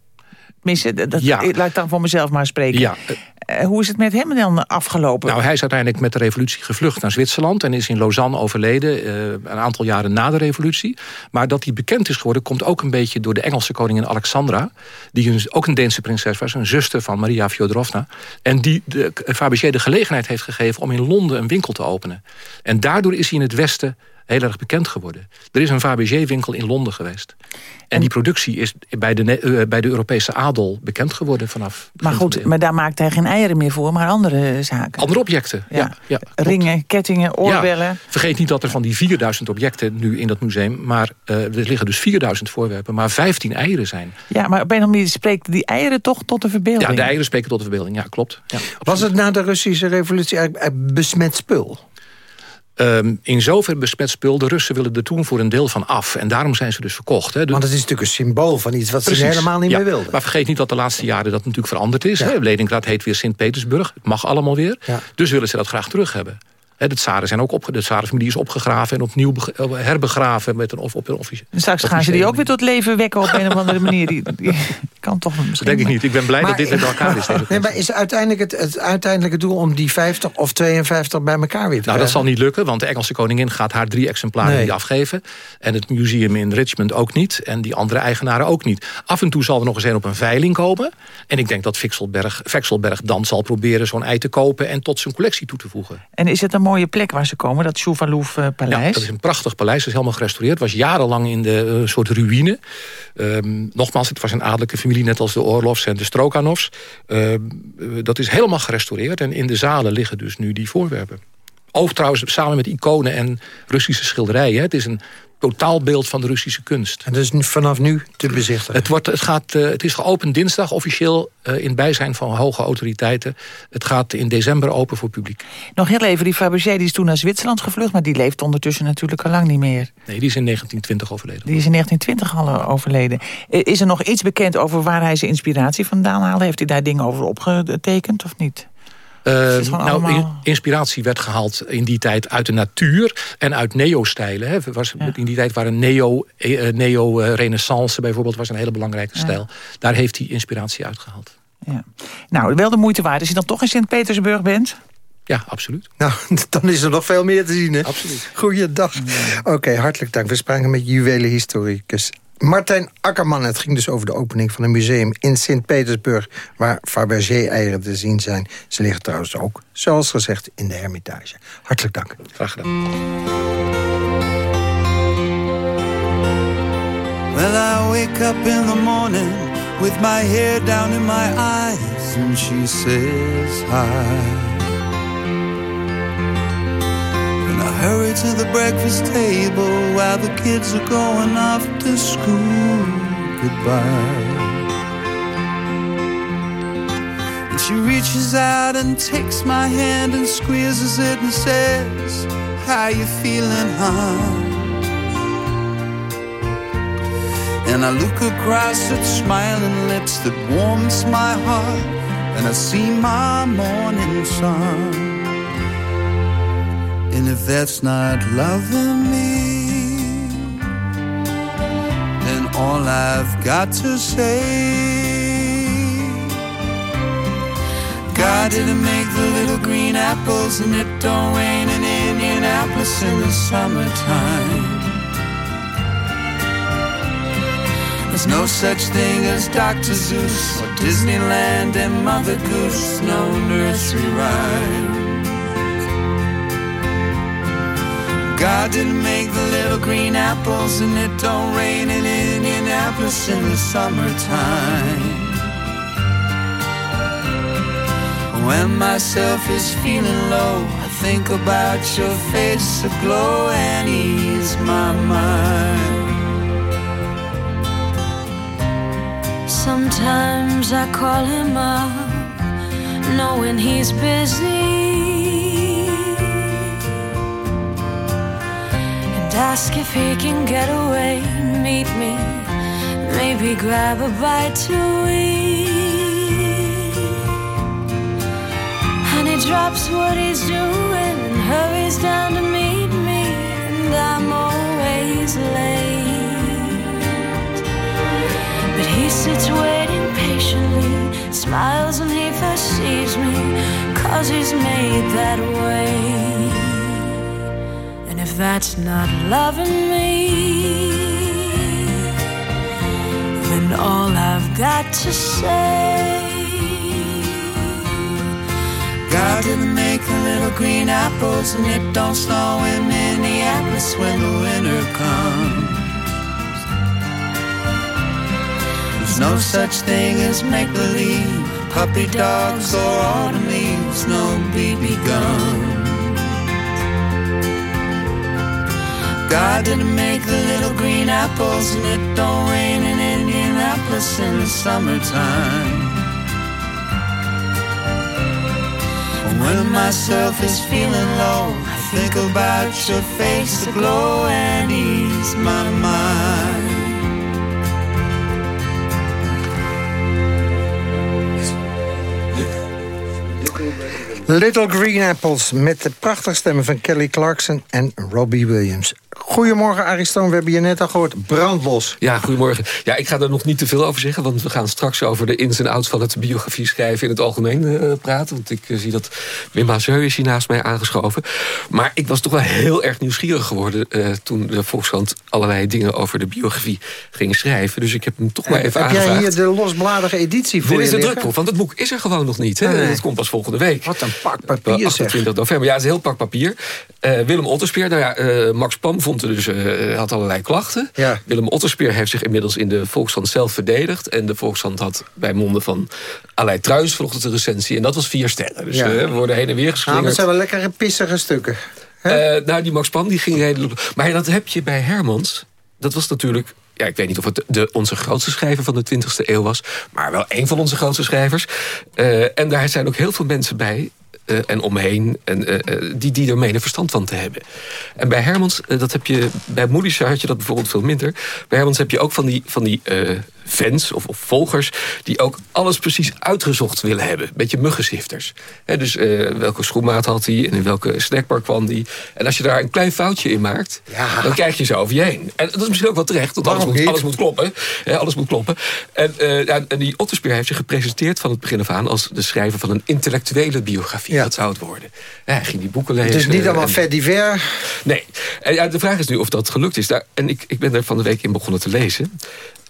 Tenminste, dat, ja. laat ik dan voor mezelf maar spreken. Ja. Uh, hoe is het met hem dan afgelopen? Nou, hij is uiteindelijk met de revolutie gevlucht naar Zwitserland... en is in Lausanne overleden, uh, een aantal jaren na de revolutie. Maar dat hij bekend is geworden... komt ook een beetje door de Engelse koningin Alexandra... die een, ook een Deense prinses was, een zuster van Maria Fjodorovna... en die de, Fabergé de gelegenheid heeft gegeven... om in Londen een winkel te openen. En daardoor is hij in het Westen heel erg bekend geworden. Er is een Fabergé-winkel in Londen geweest. En, die productie is bij de, uh, bij de Europese adel bekend geworden vanaf... Maar goed, maar daar maakt hij geen eieren meer voor, maar andere zaken. Andere objecten, ja. ja, ja Ringen, kettingen, oorbellen. Ja. Vergeet niet dat er van die 4000 objecten nu in dat museum... maar uh, er liggen dus 4000 voorwerpen, maar 15 eieren zijn. Ja, maar op een of andere manier spreekt die eieren toch tot de verbeelding? Ja, de eieren spreken tot de verbeelding, ja, klopt. Ja, Was het na de Russische revolutie eigenlijk besmet spul? Um, in zover besmet spul, de Russen willen er toen voor een deel van af. En daarom zijn ze dus verkocht. Hè. Want het is natuurlijk een symbool van iets wat Precies, ze helemaal niet ja. meer wilden. Maar vergeet niet dat de laatste jaren dat natuurlijk veranderd is. Ja. Leningrad heet weer Sint-Petersburg. Het mag allemaal weer. Ja. Dus willen ze dat graag terug hebben. De tsaren zijn ook opge de tsarenfamilie is opgegraven en opnieuw herbegraven met een, of, op een officier. Straks gaan ze die ook weer tot leven wekken op een of andere manier. Die, die... [laughs] kan toch misschien... Dat denk ik niet. Ik ben blij dat dit met elkaar is. [laughs] Nee, maar is uiteindelijk het, het uiteindelijke doel om die 50 of 52 bij elkaar weer te Nou, dat zal niet lukken, want de Engelse koningin gaat haar drie exemplaren Nee. niet afgeven. En het museum in Richmond ook niet. En die andere eigenaren ook niet. Af en toe zal er nog eens een op een veiling komen. En ik denk dat Vexelberg, Vexelberg dan zal proberen zo'n ei te kopen... en tot zijn collectie toe te voegen. En is het een mooie plek waar ze komen, dat Chouvallouf-paleis? Ja, dat is een prachtig paleis, dat is helemaal gerestaureerd. Was jarenlang in de eh, soort ruïne. Ehm, nogmaals, het was een adellijke familie, net als de Orlovs en de Strokanovs. Ehm, eh, dat is helemaal gerestaureerd. En in de zalen liggen dus nu die voorwerpen. Ook trouwens samen met iconen en Russische schilderijen. Het is een totaalbeeld van de Russische kunst. En dat is vanaf nu te bezichtigen? Het, wordt, het, gaat, eh, het is geopend dinsdag officieel eh, in bijzijn van hoge autoriteiten. Het gaat in december open voor publiek. Nog heel even, die Fabergé die is toen naar Zwitserland gevlucht... maar die leeft ondertussen natuurlijk al lang niet meer. Nee, die is in 1920 overleden. Die is in 1920 al eh, overleden. Is er nog iets bekend over waar hij zijn inspiratie vandaan haalde? Heeft hij daar dingen over opgetekend of niet? Eh, nou, in- inspiratie werd gehaald in die tijd uit de natuur en uit neo-stijlen. hè. Was, In die tijd waren neo, eh, eh, neo-renaissance bijvoorbeeld was een hele belangrijke stijl. Daar heeft hij inspiratie uitgehaald. Nou, wel de moeite waard. Als je dan toch in Sint-Petersburg bent... Ja, absoluut. Nou, [laughs] dan is er nog veel meer te zien, hè? Absoluut. Goeiedag. Oké, hartelijk dank. We spraken met juwelenhistoricus Martijn Akkerman. Het ging dus over de opening van een museum in Sint-Petersburg... waar Fabergé-eieren te zien zijn. Ze liggen trouwens ook, zoals gezegd, in de Hermitage. Hartelijk dank. Graag gedaan. Well, I wake up in the morning with my hair down in my eyes, and she says hi. And I hurry to the breakfast table while the kids are going off to school. Goodbye. And she reaches out and takes my hand and squeezes it and says, How you feeling, huh? And I look across at smiling lips that warms my heart, and I see my morning sun. And if that's not loving me, then all I've got to say. God didn't make the little green apples, and it don't rain in Indianapolis in the summertime. There's no such thing as Dr. Zeus or Disneyland and Mother Goose, no nursery rhyme. God didn't make the little green apples, and it don't rain in Indianapolis in the summertime. When myself is feeling low, I think about your face aglow and ease my mind. Sometimes I call him up, knowing he's busy, and ask if he can get away, meet me, maybe grab a bite to eat. And he drops what he's doing and hurries down to meet me, and I'm always late. But he sits waiting patiently, smiles when he first sees me, cause he's made that way. That's not loving me, then all I've got to say. God didn't make the little green apples, and it don't snow in Minneapolis when the winter comes. There's no such thing as make believe, puppy dogs or autumn leaves, no BB gun. God didn't make the little green apples, and it don't rain in Indianapolis in the summertime. When myself is feeling low, I think about your face aglow and ease my mind. Little Green Apples met de prachtige stemmen van Kelly Clarkson en Robbie Williams. Goedemorgen Ariston, we hebben je net al gehoord. Brandlos. Ja, goedemorgen. Ja, ik ga er nog niet te veel over zeggen... want we gaan straks over de ins en outs van het biografie schrijven... in het algemeen uh, praten. Want ik uh, zie dat Wim Hazeu is hier naast mij aangeschoven. Maar ik was toch wel heel erg nieuwsgierig geworden... Uh, toen de Volkskrant allerlei dingen over de biografie ging schrijven. Dus ik heb hem toch maar even heb aangevraagd. Heb jij hier de losbladige editie voor Dit is de drukproef, want het boek is er gewoon nog niet. Hè? Nee. Het komt pas volgende week. Wat een pak papier zeg. 28 november. Ja, het is een heel pak papier. Willem Otterspeer, nou ja, Max Pam vond er dus, uh, had allerlei klachten. Ja. Willem Otterspeer heeft zich inmiddels in de Volkskrant zelf verdedigd. En de Volkskrant had bij monden van allerlei Truijs vanochtend een recensie. En dat was vier sterren. Dus Ja. we worden heen en weer Ah, maar geslingerd. het zijn wel lekkere pissige stukken. Eh, nou, die Max Pam die ging redelijk... Maar dat heb je bij Hermans. Dat was natuurlijk... Ja, ik weet niet of het de, onze grootste schrijver van de 20e eeuw was. Maar wel een van onze grootste schrijvers. Eh, en daar zijn ook heel veel mensen bij... eh, en omheen, en, eh, eh, die, die er menen verstand van te hebben. En bij Hermans, dat heb je, bij Moedische had je dat bijvoorbeeld veel minder. Bij Hermans heb je ook van die, van die fans of, of volgers... die ook alles precies uitgezocht willen hebben. Beetje muggenzifters. Hè, dus eh, welke schoenmaat had hij en in welke snackbar kwam die. En als je daar een klein foutje in maakt... dan krijg je ze over je heen. En dat is misschien ook wel terecht, want alles moet, alles moet kloppen. Alles moet kloppen. En, eh, en die Otterspeer heeft zich gepresenteerd van het begin af aan... als de schrijver van een intellectuele biografie. Dat zou het worden. Ja, hij ging die boeken lezen. Dus niet allemaal vet divers. Nee. En de vraag is nu of dat gelukt is. Daar, en ik, ik ben er van de week in begonnen te lezen.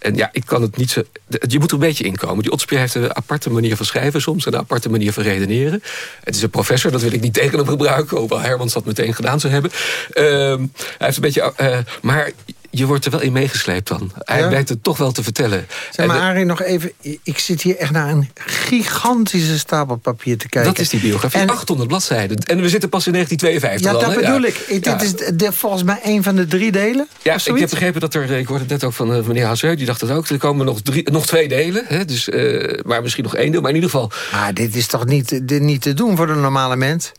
En ja, ik kan het niet zo... Je moet er een beetje inkomen. Die Otterspeer heeft een aparte manier van schrijven soms... en een aparte manier van redeneren. Het is een professor, dat wil ik niet tegen hem gebruiken... hoewel Hermans dat meteen gedaan zou hebben. Ehm, hij heeft een beetje... eh, maar je wordt er wel in meegesleept dan. Hij Ja? weet het toch wel te vertellen. Zeg maar, eh, Arie, nog even. Ik zit hier echt naar een gigantische stapel papier te kijken. dat is die biografie. En- 800 bladzijden. En we zitten pas in 1952 Ja, dat bedoel Ja. ik. Ja. Dit is de- volgens mij een van de drie delen. Ja, ik heb begrepen dat er, ik hoorde het net ook van eh, meneer Hazeu, die dacht dat ook. Er komen nog, drie, nog twee delen, hè, dus, eh, maar misschien nog één deel. Maar in ieder geval... Maar dit is toch niet, dit niet te doen voor de normale mens?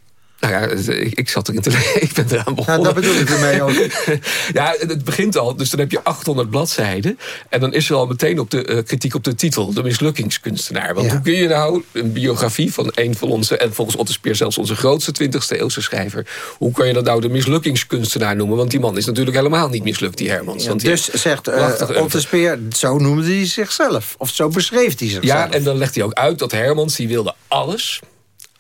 Nou ja, het- ik, ik zat erin te lezen, [laughs] ik ben eraan begonnen. Nou, dat bedoel ik ermee ook. [laughs] ja, het begint al, dus dan heb je 800 bladzijden. En dan is er al meteen op de, eh, kritiek op de titel, de mislukkingskunstenaar. Want Ja. hoe kun je nou een biografie van een van onze, en volgens Otto Speer zelfs onze grootste 20e eeuwse schrijver, hoe kan je dat nou de mislukkingskunstenaar noemen? Want die man is natuurlijk helemaal niet mislukt, die Hermans. Want die dus zegt uh. Otte Speer, zo noemde hij zichzelf. Of zo beschreef hij zichzelf. Ja, en dan legt hij ook uit dat Hermans, die wilde alles.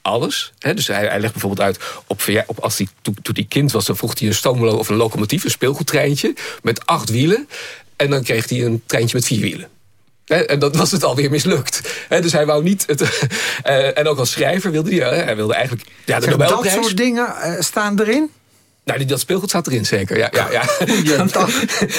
Alles. Hè? Dus hij, hij legt bijvoorbeeld uit, op, op, als hij, toen, toen hij kind was... dan vroeg hij een stoomlo of een locomotief, een speelgoedtreintje... met acht wielen. En dan kreeg hij een treintje met vier wielen. En dat was het alweer mislukt. Dus hij wou niet... Het, [laughs] eh, en ook als schrijver wilde hij... Hij wilde eigenlijk ja, de Zeg, dat soort dingen eh, staan erin? Nou, die, dat speelgoed staat erin zeker. Ja, ja, ja. [laughs] [laughs]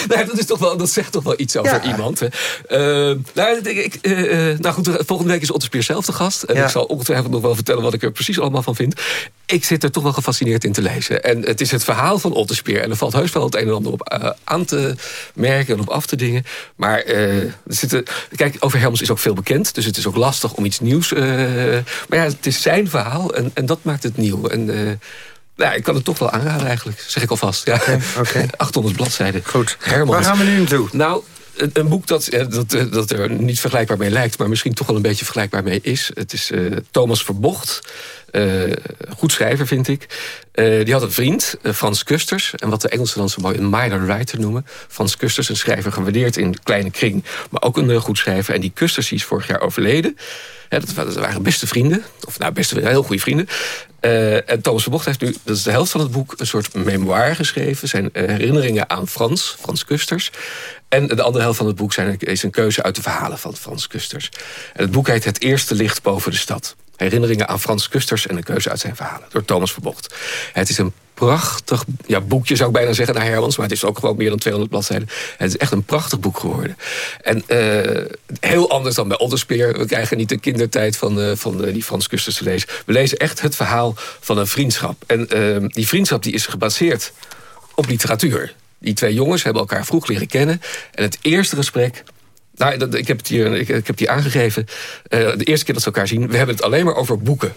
nou, dat, is toch wel, dat zegt toch wel iets over Ja. iemand. Hè. Eh, nou, ik, eh, eh, nou goed, volgende week is Otter Speer zelf te gast. En Ja. ik zal ongetwijfeld nog wel vertellen wat ik er precies allemaal van vind. Ik zit er toch wel gefascineerd in te lezen. En het is het verhaal van Otter Speer. En er valt heus wel het een en ander op eh, aan te merken en op af te dingen. Maar er zitten, kijk, over Helmers is ook veel bekend. Dus het is ook lastig om iets nieuws... maar ja, het is zijn verhaal en, en dat maakt het nieuw. En... nou, ik kan het toch wel aanraden eigenlijk, zeg ik alvast. Ja. 800 [laughs] bladzijden. Goed. Hermans. Waar gaan we nu naartoe? Nou, een, een boek dat, eh, dat, eh, dat er niet vergelijkbaar mee lijkt... maar misschien toch wel een beetje vergelijkbaar mee is. Het is eh, Thomas Verbocht. Eh, goed schrijver, vind ik. Eh, die had een vriend, eh, Frans Kusters. En wat de Engelsen dan zo mooi een minor writer noemen. Frans Kusters, een schrijver gewaardeerd in kleine kring. Maar ook een eh, goed schrijver. En die Kusters is vorig jaar overleden. Dat, wa- dat waren beste vrienden. Of nou, beste, heel goede vrienden. En Thomas Verbocht heeft nu, dat is de helft van het boek... een soort memoire geschreven. Zijn herinneringen aan Frans, Frans Kusters. En de andere helft van het boek zijn, is een keuze uit de verhalen van Frans Kusters. En het boek heet Het Eerste Licht boven de stad. Herinneringen aan Frans Kusters en een keuze uit zijn verhalen. Door Thomas Verbocht. Het is een prachtig ja, boekje, zou ik bijna zeggen, naar Hermans. Maar het is ook gewoon meer dan 200 bladzijden. Het is echt een prachtig boek geworden. En eh, heel anders dan bij Otterspeer. We krijgen niet de kindertijd van, eh, van eh, die Frans Kusters te lezen. We lezen echt het verhaal van een vriendschap. En die vriendschap die is gebaseerd op literatuur. Die twee jongens hebben elkaar vroeg leren kennen. En het eerste gesprek... Nou, ik, heb het hier, ik heb die aangegeven. Eh, de eerste keer dat ze elkaar zien... we hebben het alleen maar over boeken.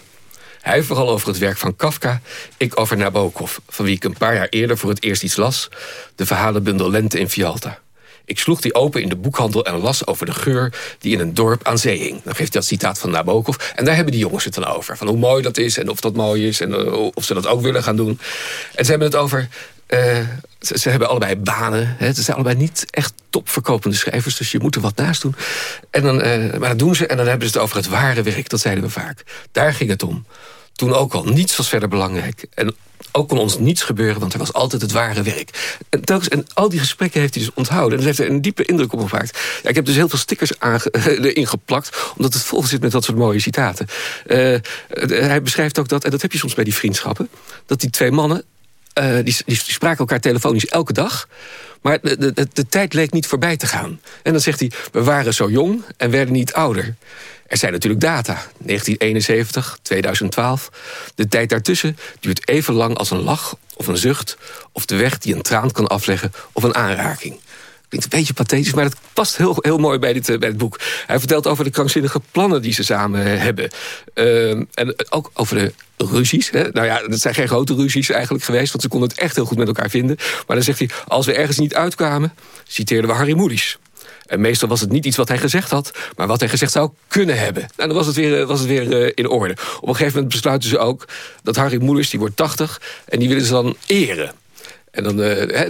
Hij vooral over het werk van Kafka. Ik over Nabokov, van wie ik een paar jaar eerder voor het eerst iets las. De verhalenbundel Lente in Fialta. Ik sloeg die open in de boekhandel en las over de geur die in een dorp aan zee hing. Dan geeft hij dat citaat van Nabokov. En daar hebben die jongens het dan over. Van hoe mooi dat is en of dat mooi is en eh, of ze dat ook willen gaan doen. En ze hebben het over... eh, ze, ze, hebben allebei banen. Hè. Ze zijn allebei niet echt topverkopende schrijvers. Dus je moet er wat naast doen. En dan, uh, maar dat doen ze en dan hebben ze het over het ware werk. Dat zeiden we vaak. Daar ging het om. Toen ook al. Niets was verder belangrijk. En ook kon ons niets gebeuren, want er was altijd het ware werk. En, telkens, en al die gesprekken heeft hij dus onthouden. En dat heeft er een diepe indruk op gemaakt. Ja, ik heb dus heel veel stickers [laughs] erin geplakt... omdat het vol zit met dat soort mooie citaten. Uh, hij beschrijft ook dat, en dat heb je soms bij die vriendschappen... dat die twee mannen, uh, die, die, spraken elkaar telefonisch elke dag... Maar de, de, de, tijd leek niet voorbij te gaan. En dan zegt hij, we waren zo jong en werden niet ouder. Er zijn natuurlijk data. 1971, 2012. De tijd daartussen duurt even lang als een lach of een zucht... of de weg die een traan kan afleggen of een aanraking. Klinkt een beetje pathetisch, maar dat past heel, heel mooi bij dit, eh, bij het boek. Hij vertelt over de krankzinnige plannen die ze samen hebben. Uh, en ook over de ruzies. Hè? Nou ja, dat zijn geen grote ruzies eigenlijk geweest... want ze konden het echt heel goed met elkaar vinden. Maar dan zegt hij, als we ergens niet uitkwamen... citeerden we Harry Moody's. En meestal was het niet iets wat hij gezegd had... maar wat hij gezegd zou kunnen hebben. En dan was het weer, was het weer in orde. Op een gegeven moment besluiten ze ook... dat Harry Moeders, die wordt 80... en die willen ze dan eren. En dan,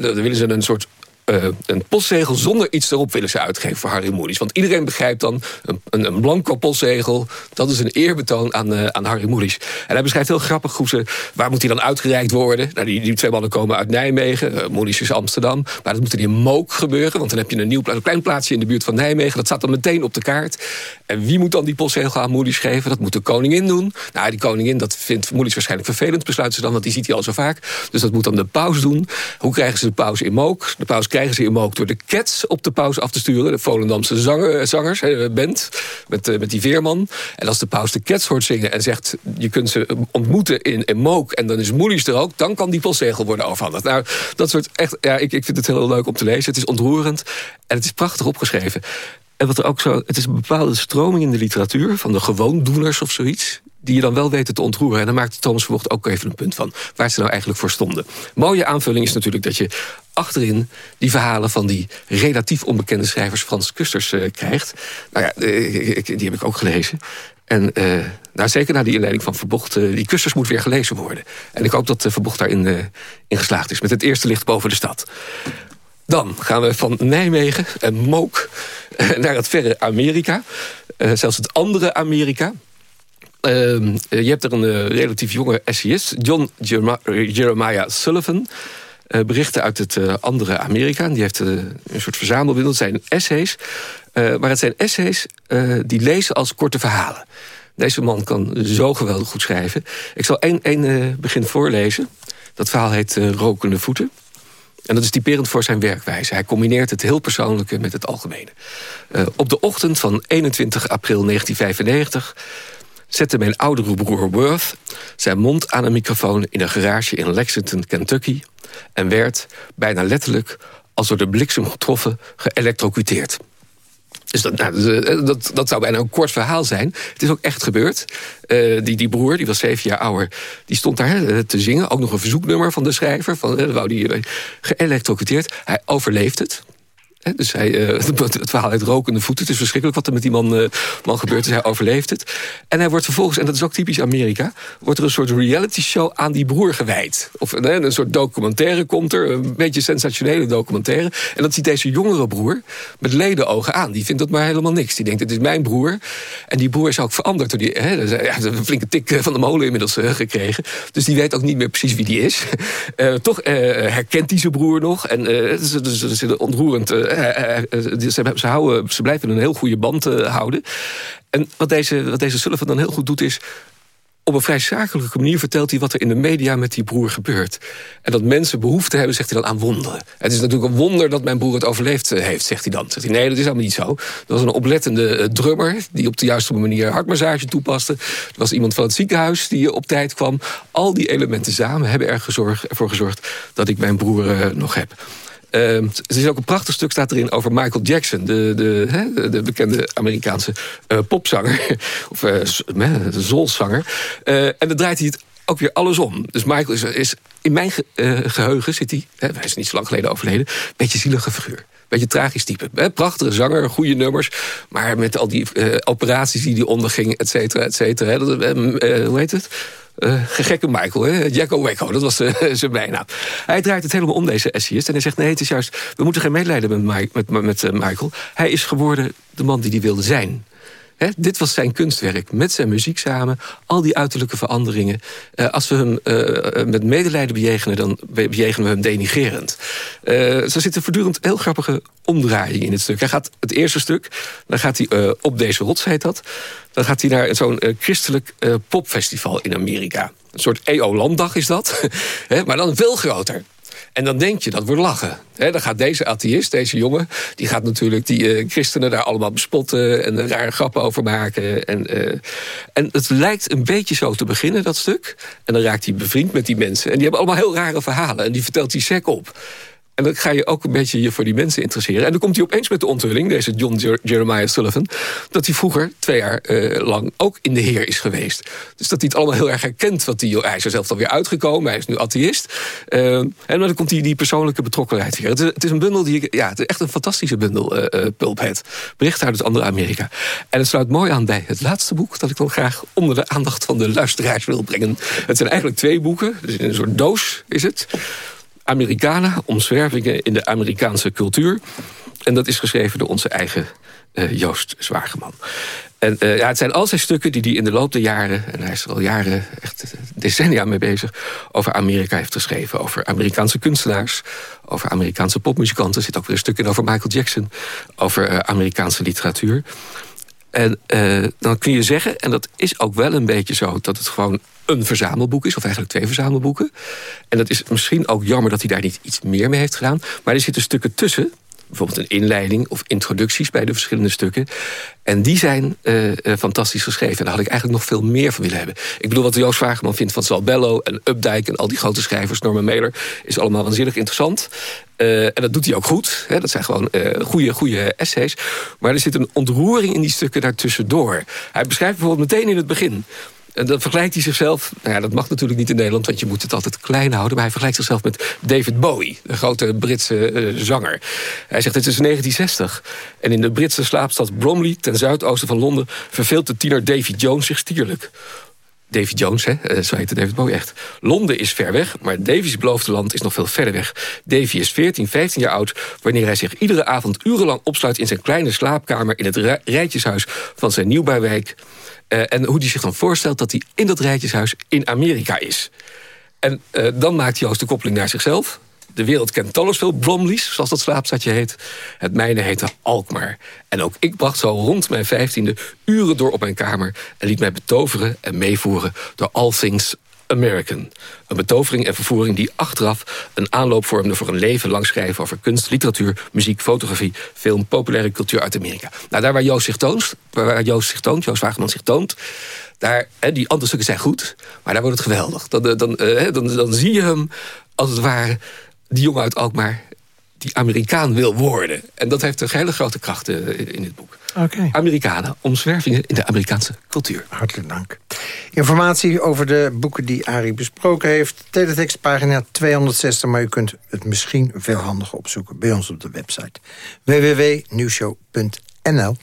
dan willen ze een soort uh, een postzegel zonder iets erop willen ze uitgeven voor Harry Moody's. Want iedereen begrijpt dan, een, een, blanco postzegel... dat is een eerbetoon aan, uh, aan Harry Moody's. En hij beschrijft heel grappig hoe ze... waar moet hij dan uitgereikt worden? Nou, die, die twee mannen komen uit Nijmegen. Uh, is Amsterdam. Maar dat moet in Mook gebeuren. Want dan heb je een nieuw klein plaatsje in de buurt van Nijmegen. Dat staat dan meteen op de kaart. En wie moet dan die postzegel aan Moody's geven? Dat moet de koningin doen. Nou, die koningin, dat vindt Moody's waarschijnlijk vervelend, besluiten ze dan... want die ziet hij al zo vaak. Dus dat moet dan de paus doen. Hoe krijgen ze de paus in Mook? De paus krijgen ze hem door de Cats op de paus af te sturen. De Volendamse zanger, zangers, band, met, uh, met die veerman. En als de paus de Cats hoort zingen en zegt... je kunt ze ontmoeten in, in Mook en dan is Moelies er ook... dan kan die postzegel worden overhandigd. Nou, dat soort echt... Ja, ik, ik vind het heel leuk om te lezen. Het is ontroerend en het is prachtig opgeschreven. En wat er ook zo, het is een bepaalde stroming in de literatuur... van de gewoondoeners of zoiets die je dan wel weten te ontroeren. En dan maakt Thomas Verwocht ook even een punt van... waar ze nou eigenlijk voor stonden. Mooie aanvulling is natuurlijk dat je achterin... die verhalen van die relatief onbekende schrijvers Frans Kusters uh, krijgt. Nou ja, uh, die heb ik ook gelezen. En uh, nou, zeker na die inleiding van Verbocht... die Kusters moet weer gelezen worden. En ik hoop dat Verbocht daarin in geslaagd is. Met het eerste licht boven de stad. Dan gaan we van Nijmegen en Mook naar het verre Amerika. zelfs het andere Amerika. Uh, je hebt er een uh, relatief jonge essayist, John Jeremiah Sullivan. Berichten uit het andere Amerika. Die heeft een soort verzamelwindel. Het zijn essays. maar het zijn essays die lezen als korte verhalen. Deze man kan zo geweldig goed schrijven. Ik zal één, één begin voorlezen. Dat verhaal heet Rokende Voeten. En dat is typerend voor zijn werkwijze. Hij combineert het heel persoonlijke met het algemene. op de ochtend van 21 april 1995 zette mijn oudere broer Worth zijn mond aan een microfoon... in een garage in Lexington, Kentucky... en werd, bijna letterlijk, als door de bliksem getroffen, geëlectrocuteerd. Dus dat, nou, eh, dat, dat, zou bijna een kort verhaal zijn. Het is ook echt gebeurd. Uh, die, die broer, die was zeven jaar ouder, die stond daar uh, te zingen. Ook nog een verzoeknummer van de schrijver. Van, uh, wou die geëlectrocuteerd. Hij overleeft het dus hij, [laughs] uh, het verhaal uit rokende voeten. Het is verschrikkelijk wat er met die man, uh, man gebeurt. Dus hij overleeft het. En hij wordt vervolgens, en dat is ook typisch Amerika... wordt er een soort reality show aan die broer gewijd. Of uh, een soort documentaire komt er. Een beetje sensationele documentaire. En dat ziet deze jongere broer met ledenogen aan. Die vindt dat maar helemaal niks. Die denkt, het is mijn broer. En die broer is ook veranderd. Door die, hè, ja, een flinke tik van de molen inmiddels gekregen. Dus die weet ook niet meer precies wie die is. [laughs] toch herkent hij zijn broer nog. En het is, is ontroerend eh, eh, eh, ze, ze, houden, ze blijven een heel goede band houden. En wat deze, wat deze dan heel goed doet is op een vrij zakelijke manier vertelt hij wat er in de media met die broer gebeurt. En dat mensen behoefte hebben, zegt hij dan, aan wonderen. Het is natuurlijk een wonder dat mijn broer het overleefd heeft, zegt hij dan. Nee, dat is allemaal niet zo. Er was een oplettende drummer die op de juiste manier hartmassage toepaste. Er was iemand van het ziekenhuis die op tijd kwam. Al die elementen samen hebben ervoor gezorgd dat ik mijn broer nog heb. Uh, er is ook een prachtig stuk staat erin over Michael Jackson. De, de, hè, de bekende Amerikaanse uh, popzanger. [laughs] of uh, en dan draait hij het ook weer alles om. Dus Michael is, is in mijn ge, geheugen zit hij... Hè, hij is niet zo lang geleden overleden. Beetje zielige figuur. Beetje tragisch type. Prachtige zanger, goede nummers. Maar met al die operaties die hij onderging, et cetera, et cetera. Hoe heet het? Uh, gekke Michael, hè? Jacko Wacko, dat was uh, [laughs] zijn bijnaam. Hij draait het helemaal om, deze essayist. En hij zegt, nee, het is juist... we moeten geen medelijden met, met, met, met Michael. Hij is geworden de man die hij wilde zijn dit was zijn kunstwerk, met zijn muziek samen. Al die uiterlijke veranderingen. Uh, als we hem uh, met medelijden bejegenen, dan bejegenen we hem denigerend. Uh, er zitten voortdurend heel grappige omdraaiingen in het stuk. Hij gaat het eerste stuk, dan gaat hij op deze rots, heet dat. Dan gaat hij naar zo'n christelijk popfestival in Amerika. Een soort EO-landdag is dat, [laughs] maar dan veel groter. En dan denk je, dat wordt lachen. dan gaat deze atheïst, deze jongen... die gaat natuurlijk die uh, christenen daar allemaal bespotten... en rare grappen over maken. En, uh, en het lijkt een beetje zo te beginnen, dat stuk. En dan raakt hij bevriend met die mensen. En die hebben allemaal heel rare verhalen. En die vertelt hij sec op. En dan ga je ook een beetje je voor die mensen interesseren. En dan komt hij opeens met de onthulling, deze John Jeremiah Sullivan... dat hij vroeger twee jaar uh, lang ook in de Heer is geweest. Dus dat hij het allemaal heel erg herkent. Wat hij, hij is er zelf dan weer uitgekomen, hij is nu atheïst. Uh, en dan komt hij die persoonlijke betrokkenheid weer. Het is, een bundel die ik... Ja, het is echt een fantastische bundel, uh, Pulphead. Bericht uit het andere Amerika. En het sluit mooi aan bij het laatste boek... dat ik dan graag onder de aandacht van de luisteraars wil brengen. Het zijn eigenlijk twee boeken. Dus in een soort doos is het... Americana, omzwervingen in de Amerikaanse cultuur. En dat is geschreven door onze eigen uh, Joost Zwageman. En uh, ja, het zijn al zijn stukken die hij in de loop der jaren... en hij is er al jaren, echt decennia mee bezig... over Amerika heeft geschreven. Over Amerikaanse kunstenaars, over Amerikaanse popmuzikanten. Er zit ook weer een stuk in over Michael Jackson. Over Amerikaanse literatuur. En uh, dan kun je zeggen, en dat is ook wel een beetje zo... dat het gewoon een verzamelboek is, of eigenlijk twee verzamelboeken. En dat is misschien ook jammer dat hij daar niet iets meer mee heeft gedaan. Maar er zitten stukken tussen bijvoorbeeld een inleiding of introducties bij de verschillende stukken. En die zijn uh, uh, fantastisch geschreven. En daar had ik eigenlijk nog veel meer van willen hebben. Ik bedoel, wat Joost Wageman vindt van Sal Bello en Updike... en al die grote schrijvers, Norman Mailer, is allemaal waanzinnig interessant. Uh, en dat doet hij ook goed. Hè? Dat zijn gewoon goede, goede essays. Maar er zit een ontroering in die stukken daartussendoor. Hij beschrijft bijvoorbeeld meteen in het begin... En dan vergelijkt hij zichzelf... Nou ja, dat mag natuurlijk niet in Nederland, want je moet het altijd klein houden... maar hij vergelijkt zichzelf met David Bowie, de grote Britse uh, zanger. Hij zegt, het is 1960. En in de Britse slaapstad Bromley, ten zuidoosten van Londen... verveelt de tiener Davy Jones zich stierlijk. Davy Jones, hè? Uh, zo heette David Bowie echt. Londen is ver weg, maar Davy's beloofde land is nog veel verder weg. Davy is 14, 15 jaar oud... wanneer hij zich iedere avond urenlang opsluit... in zijn kleine slaapkamer in het rijtjeshuis van zijn nieuwbouwwijk... Uh, en hoe hij zich dan voorstelt dat hij in dat rijtjeshuis in Amerika is. En uh, dan maakt Joost de koppeling naar zichzelf. De wereld kent veel Bromleys, zoals dat slaapstadje heet. Het mijne heette Alkmaar. En ook ik bracht zo rond mijn vijftiende uren door op mijn kamer... en liet mij betoveren en meevoeren door all things American. Een betovering en vervoering die achteraf een aanloop vormde... voor een leven lang schrijven over kunst, literatuur, muziek, fotografie... film, populaire cultuur uit Amerika. Nou, daar waar Joost zich toont, waar Joost zich toont, Joost Wageman zich toont... Daar, hè, die andere stukken zijn goed, maar daar wordt het geweldig. Dan, dan, dan, eh, dan, dan zie je hem, als het ware, die jongen uit Alkmaar... die Amerikaan wil worden. En dat heeft een hele grote kracht uh, in dit boek. Okay. Amerikanen, omzwervingen in de Amerikaanse cultuur. Hartelijk dank. Informatie over de boeken die Arie besproken heeft. Teletext pagina 260, maar u kunt het misschien veel handiger opzoeken... bij ons op de website www.nieuwshow.nl.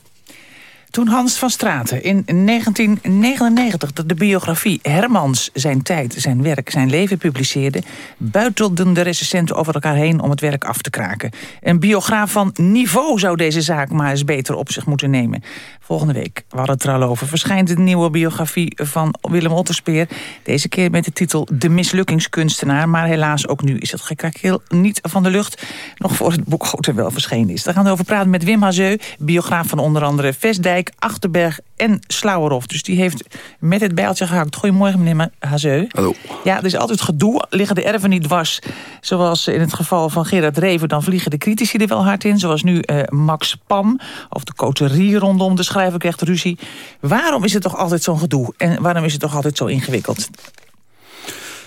Toen Hans van Straten in 1999 de biografie Hermans zijn tijd, zijn werk, zijn leven publiceerde... buitelden de recensenten over elkaar heen om het werk af te kraken. Een biograaf van niveau zou deze zaak maar eens beter op zich moeten nemen. Volgende week, we hadden het er al over, verschijnt de nieuwe biografie van Willem Otterspeer. Deze keer met de titel De Mislukkingskunstenaar. Maar helaas ook nu is het gekrakeel niet van de lucht. Nog voor het boek er wel verschenen is. Daar gaan we over praten met Wim Hazeu, biograaf van onder andere Vestdijk, Achterberg en Slauwerhof. Dus die heeft met het bijltje gehakt. Goedemorgen meneer Hazeu. Hallo. Ja, er is altijd gedoe. Liggen de erven niet dwars, zoals in het geval van Gerard Reven... dan vliegen de critici er wel hard in. Zoals nu uh, Max Pam of de coterie rondom de schrijver krijgt ruzie. Waarom is het toch altijd zo'n gedoe? En waarom is het toch altijd zo ingewikkeld?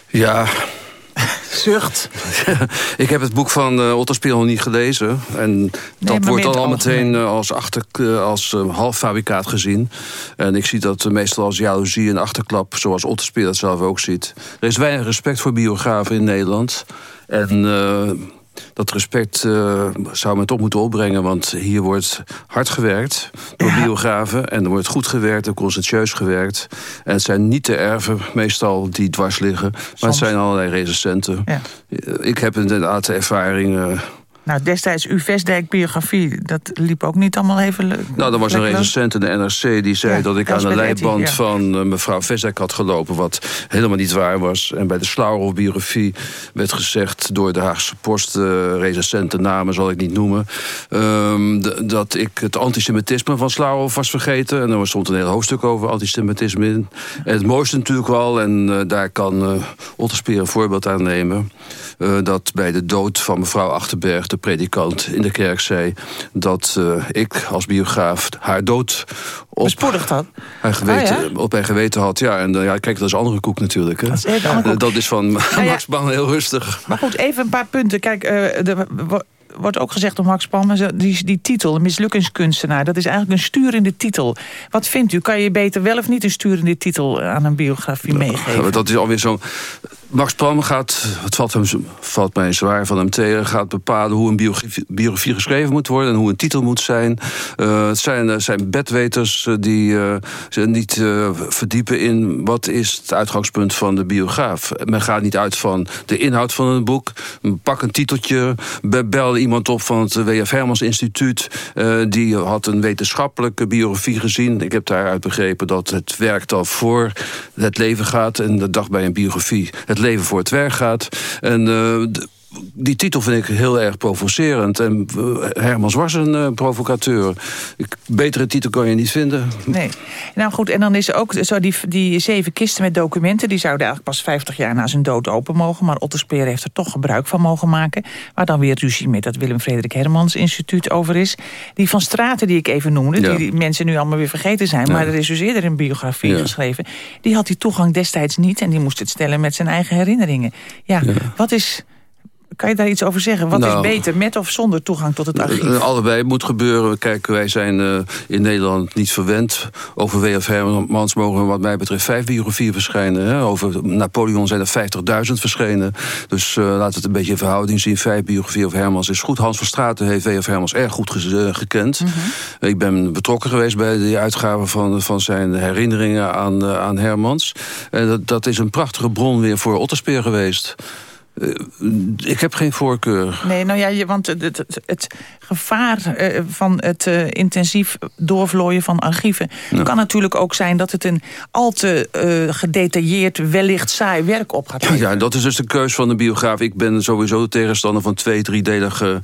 Ja, Zucht. [laughs] ik heb het boek van uh, Otto Spiegel niet gelezen. En dat wordt dan al meteen uh, als, achter, uh, als halffabrikaat gezien. En ik zie dat meestal als jaloezie en achterklap... zoals Otto Spiegel dat zelf ook ziet. Er is weinig respect voor biografen in Nederland. En dat respect uh, zou men toch moeten opbrengen. Want hier wordt hard gewerkt door biografen. En er wordt goed gewerkt en conscientieus gewerkt. En het zijn niet de erven meestal die dwars liggen. Maar het zijn allerlei recensenten. Ja. Ik heb inderdaad de ervaring... Nou, destijds uw Vestdijk-biografie, dat liep ook niet allemaal even leuk. Nou, er was een recensent in de NRC die zei dat ik aan de leiband van uh, mevrouw Vestdijk had gelopen... wat helemaal niet waar was. En bij de Slauerhof-biografie werd gezegd door de Haagse Post... Uh, recensenten namen zal ik niet noemen... Um, dat ik het antisemitisme van Slauerhof was vergeten. En er stond een heel hoofdstuk over antisemitisme in. En het mooiste natuurlijk wel, en uh, daar kan uh, Otterspeer een voorbeeld aan nemen... dat bij de dood van mevrouw Achterberg... de predikant in de kerk zei... dat uh, ik als biograaf haar dood op, had. Haar geweten, ja? op haar geweten had. Ja, en uh, ja, kijk, dat is andere koek natuurlijk. Hè. Dat, is dat is van nou Max Ban heel rustig. Maar goed, even een paar punten. Kijk, de, wordt ook gezegd door Max Palm, die, die titel, mislukkingskunstenaar, dat is eigenlijk een sturende titel. Wat vindt u? Kan je beter wel of niet een sturende titel aan een biografie meegeven? Dat is alweer zo. Max Palm gaat, het valt, hem, valt mij zwaar van hem tegen... gaat bepalen hoe een biografie, geschreven moet worden... en hoe een titel moet zijn. Uh, het zijn, zijn bedweters uh, die uh, niet verdiepen in... wat is het uitgangspunt van de biograaf. Men gaat niet uit van de inhoud van een boek. Pak een titeltje, bel iemand op van het W.F. Hermans Instituut. die had een wetenschappelijke biografie gezien. Ik heb daaruit begrepen dat het werk al voor het leven gaat... en de dag bij een biografie... leven voor het werk gaat. En uh, die titel vind ik heel erg provocerend. En uh, Hermans was een uh, provocateur. Ik, betere titel kan je niet vinden. Nee. Nou goed, en dan is er ook zo die, die zeven kisten met documenten... die zouden eigenlijk pas 50 jaar na zijn dood open mogen... maar Otterspeer heeft er toch gebruik van mogen maken... waar dan weer ruzie met dat Willem-Frederik Hermans instituut over is. Die van Straten die ik even noemde... die, die mensen nu allemaal weer vergeten zijn... Ja. maar er is dus eerder een biografie ja. geschreven... die had die toegang destijds niet... en die moest het stellen met zijn eigen herinneringen. ja. wat is... Kan je daar iets over zeggen? Wat nou, is beter, met of zonder toegang tot het archief? Allebei moet gebeuren. Kijk, wij zijn uh, in Nederland niet verwend. Over W.F. Hermans mogen wat mij betreft vijf biografieën verschijnen. Hè? Over Napoleon zijn er 50.000 verschenen. Dus uh, laten we het een beetje in verhouding zien. Vijf biografieën over Hermans is goed. Hans van Straten heeft W.F. Hermans erg goed ge gekend. Mm -hmm. Ik ben betrokken geweest bij de uitgave van, van zijn herinneringen aan, aan Hermans. En dat, dat is een prachtige bron weer voor Otterspeer geweest. Uh, ik heb geen voorkeur. Nee, nou ja, want het, het, het gevaar uh, van het uh, intensief doorvlooien van archieven... Ja. kan natuurlijk ook zijn dat het een al te gedetailleerd, wellicht saai werk op gaat ja, ja, dat is dus de keus van de biograaf. Ik ben sowieso tegenstander van twee, driedelige...